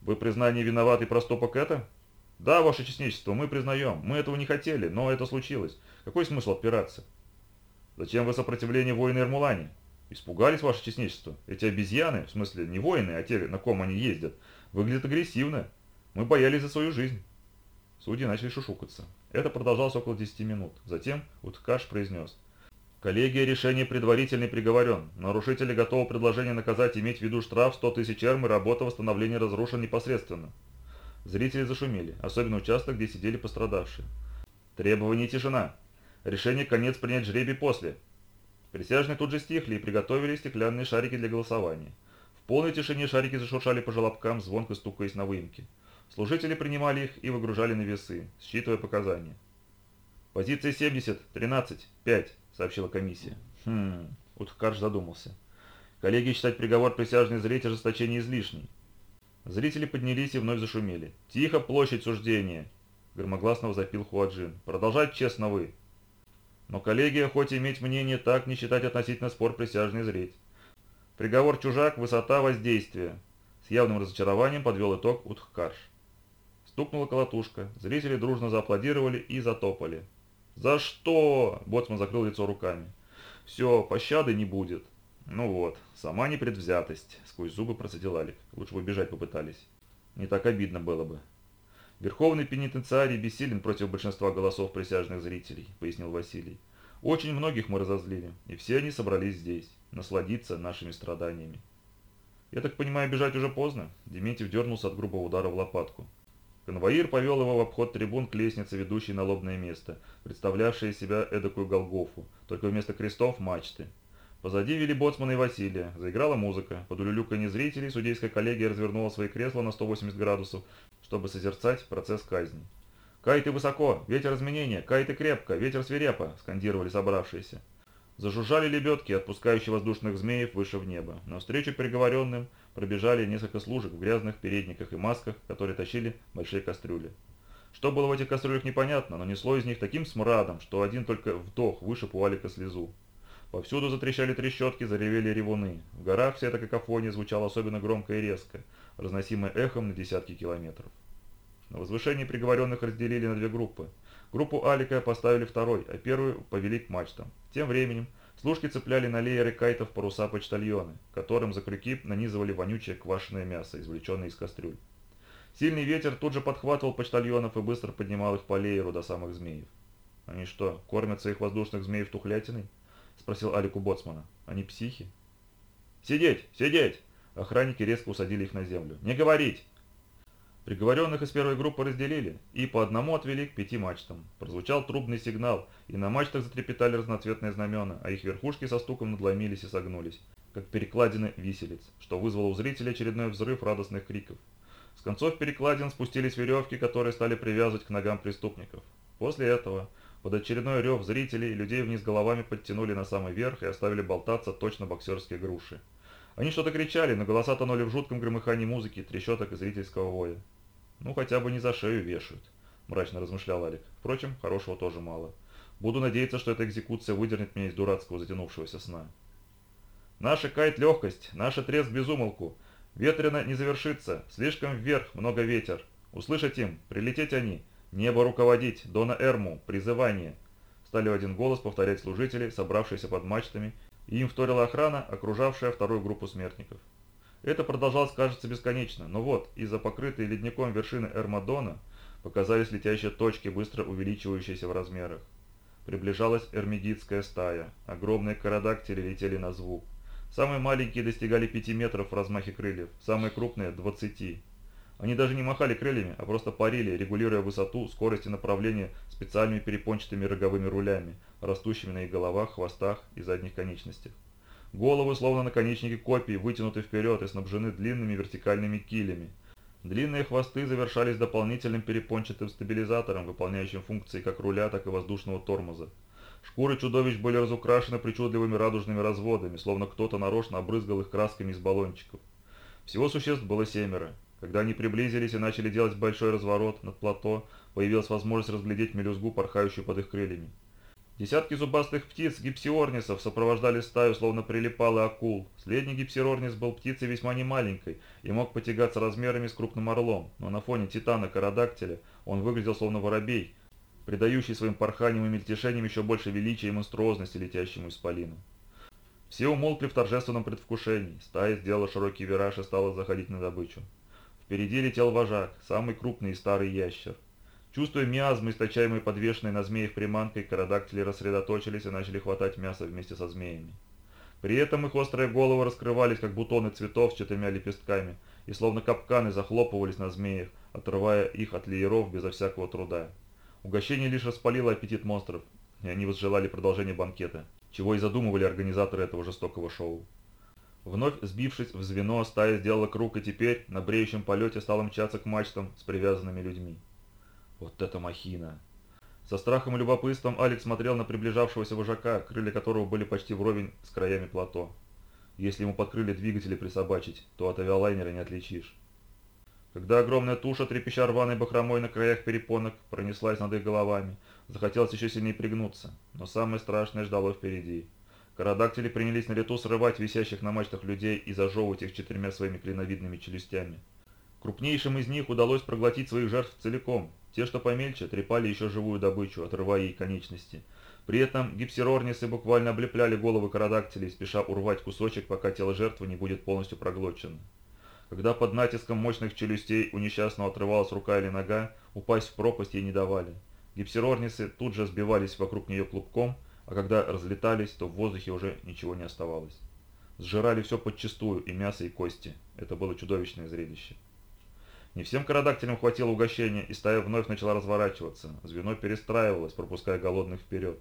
Speaker 1: «Вы признание виноваты проступок это?» «Да, ваше честнейшество, мы признаем. Мы этого не хотели, но это случилось. Какой смысл отпираться?» «Зачем вы сопротивление воины Эрмулани?» «Испугались, ваше честнейшество? Эти обезьяны, в смысле не воины, а те, на ком они ездят, выглядят агрессивно. Мы боялись за свою жизнь». Судьи начали шушукаться. Это продолжалось около 10 минут. Затем Уткаш произнес – Коллегия решение предварительный приговорен. Нарушители готовы предложение наказать иметь в виду штраф 100 тысяч эрм и работа восстановления разрушен непосредственно. Зрители зашумели, особенно участок, где сидели пострадавшие. Требование тишина. Решение конец принять жребий после. Присяжные тут же стихли и приготовили стеклянные шарики для голосования. В полной тишине шарики зашуршали по желобкам, звонко стукаясь на выемки. Служители принимали их и выгружали на весы, считывая показания. Позиция 70, 13, 5 сообщила комиссия. Хм, Уткарш задумался. Коллеги считать приговор присяжный зрить ожесточение излишний. Зрители поднялись и вновь зашумели. «Тихо, площадь суждения!» Громогласно запил Хуаджин. «Продолжать честно вы!» Но коллегия, хоть иметь мнение так, не считать относительно спор присяжный зреть. Приговор чужак, высота воздействия. С явным разочарованием подвел итог Утхкарш. Стукнула колотушка, зрители дружно зааплодировали и затопали. «За что?» – Боцман закрыл лицо руками. «Все, пощады не будет». «Ну вот, сама непредвзятость», – сквозь зубы процедил Алик. «Лучше бы бежать попытались. Не так обидно было бы». «Верховный пенитенциарий бессилен против большинства голосов присяжных зрителей», – пояснил Василий. «Очень многих мы разозлили, и все они собрались здесь, насладиться нашими страданиями». «Я так понимаю, бежать уже поздно?» Дементьев дернулся от грубого удара в лопатку. Конвоир повел его в обход трибун к лестнице, ведущей на лобное место, представлявшей из себя эдакую Голгофу, только вместо крестов – мачты. Позади вели боцмана и Василия. Заиграла музыка. Под улюлюканье зрителей судейская коллегия развернула свои кресла на 180 градусов, чтобы созерцать процесс казни. «Кай ты высоко! Ветер изменения! Кай ты крепко! Ветер свирепо!» – скандировали собравшиеся. Зажужжали лебедки, отпускающие воздушных змеев выше в небо. Навстречу переговоренным пробежали несколько служек в грязных передниках и масках, которые тащили большие кастрюли. Что было в этих кастрюлях непонятно, но несло из них таким смрадом, что один только вдох вышиб у Алика слезу. Повсюду затрещали трещотки, заревели ревуны. В горах вся эта какофония звучала особенно громко и резко, разносимая эхом на десятки километров. На возвышении приговоренных разделили на две группы. Группу Алика поставили второй, а первую повели к мачтам. Тем временем служки цепляли на лееры кайтов паруса почтальоны, которым за крюки нанизывали вонючее квашеное мясо, извлеченное из кастрюль. Сильный ветер тут же подхватывал почтальонов и быстро поднимал их по лееру до самых змеев. «Они что, кормят своих воздушных змеев тухлятиной?» – спросил Алику Боцмана. «Они психи?» «Сидеть! Сидеть!» Охранники резко усадили их на землю. «Не говорить! Приговоренных из первой группы разделили и по одному отвели к пяти мачтам. Прозвучал трубный сигнал, и на мачтах затрепетали разноцветные знамена, а их верхушки со стуком надломились и согнулись, как перекладины виселиц, что вызвало у зрителей очередной взрыв радостных криков. С концов перекладин спустились веревки, которые стали привязывать к ногам преступников. После этого Под очередной рев зрителей людей вниз головами подтянули на самый верх и оставили болтаться точно боксерские груши. Они что-то кричали, но голоса тонули в жутком громыхании музыки, трещоток и зрительского воя. «Ну, хотя бы не за шею вешают», – мрачно размышлял Алик. Впрочем, хорошего тоже мало. Буду надеяться, что эта экзекуция выдернет меня из дурацкого затянувшегося сна. Наша кайт легкость, наша треск безумолку. Ветрено не завершится, слишком вверх, много ветер. Услышать им, прилететь они, небо руководить, Дона Эрму, призывание. Стали один голос повторять служители, собравшиеся под мачтами, и им вторила охрана, окружавшая вторую группу смертников. Это продолжалось, кажется, бесконечно, но вот, из-за покрытой ледником вершины Эрмадона показались летящие точки, быстро увеличивающиеся в размерах. Приближалась эрмигидская стая, огромные карадактили летели на звук. Самые маленькие достигали 5 метров в размахе крыльев, самые крупные – 20. Они даже не махали крыльями, а просто парили, регулируя высоту, скорость и направление специальными перепончатыми роговыми рулями, растущими на их головах, хвостах и задних конечностях. Головы, словно наконечники копий, вытянуты вперед и снабжены длинными вертикальными килями. Длинные хвосты завершались дополнительным перепончатым стабилизатором, выполняющим функции как руля, так и воздушного тормоза. Шкуры чудовищ были разукрашены причудливыми радужными разводами, словно кто-то нарочно обрызгал их красками из баллончиков. Всего существ было семеро. Когда они приблизились и начали делать большой разворот над плато, появилась возможность разглядеть мелюзгу, порхающую под их крыльями. Десятки зубастых птиц гипсиорнисов сопровождали стаю, словно прилипалы акул. Средний гипсиорнис был птицей весьма немаленькой и мог потягаться размерами с крупным орлом, но на фоне титана-карадактиля он выглядел словно воробей, придающий своим порханием и мельтешением еще больше величия и монструозности летящему исполину. Все умолкли в торжественном предвкушении, стая сделала широкий вираж и стала заходить на добычу. Впереди летел вожак, самый крупный и старый ящер. Чувствуя миазмы, источаемые подвешенной на змеях приманкой, карадактили рассредоточились и начали хватать мясо вместе со змеями. При этом их острые головы раскрывались, как бутоны цветов с четырьмя лепестками, и словно капканы захлопывались на змеях, отрывая их от лееров безо всякого труда. Угощение лишь распалило аппетит монстров, и они возжелали продолжения банкета, чего и задумывали организаторы этого жестокого шоу. Вновь сбившись в звено, стая сделала круг и теперь на бреющем полете стала мчаться к мачтам с привязанными людьми. Вот это махина! Со страхом и любопытством Алекс смотрел на приближавшегося вожака, крылья которого были почти вровень с краями плато. Если ему под крылья двигатели присобачить, то от авиалайнера не отличишь. Когда огромная туша, трепеща рваной бахромой на краях перепонок, пронеслась над их головами, захотелось еще сильнее пригнуться, но самое страшное ждало впереди. Карадактили принялись на лету срывать висящих на мачтах людей и зажевывать их четырьмя своими клиновидными челюстями. Крупнейшим из них удалось проглотить своих жертв целиком. Те, что помельче, трепали еще живую добычу, отрывая ей конечности. При этом гипсирорнисы буквально облепляли головы карадактилей, спеша урвать кусочек, пока тело жертвы не будет полностью проглочено. Когда под натиском мощных челюстей у несчастного отрывалась рука или нога, упасть в пропасть ей не давали. Гипсирорнисы тут же сбивались вокруг нее клубком, а когда разлетались, то в воздухе уже ничего не оставалось. Сжирали все подчистую, и мясо, и кости. Это было чудовищное зрелище. Не всем карадактилям хватило угощения, и стая вновь начала разворачиваться. Звено перестраивалось, пропуская голодных вперед.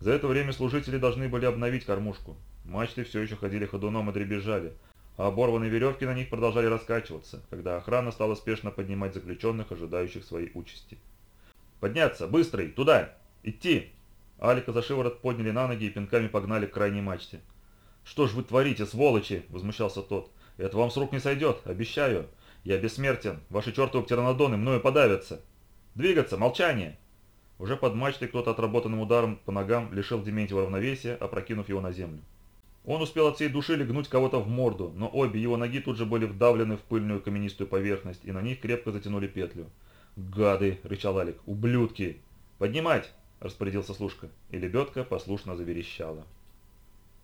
Speaker 1: За это время служители должны были обновить кормушку. Мачты все еще ходили ходуном и дребезжали, а оборванные веревки на них продолжали раскачиваться, когда охрана стала спешно поднимать заключенных, ожидающих своей участи. «Подняться! Быстрый! Туда! Идти!» Алика за шиворот подняли на ноги и пинками погнали к крайней мачте. «Что ж вы творите, сволочи!» – возмущался тот. «Это вам с рук не сойдет, обещаю. Я бессмертен, ваши чертовы птеранодоны мною подавятся. Двигаться, молчание!» Уже под мачтой кто-то отработанным ударом по ногам лишил Дементьева равновесия, опрокинув его на землю. Он успел от всей души легнуть кого-то в морду, но обе его ноги тут же были вдавлены в пыльную каменистую поверхность, и на них крепко затянули петлю. «Гады!» – рычал Алик. «Ублюдки!» «Поднимать!» – распорядился служка, и лебедка послушно заверещала.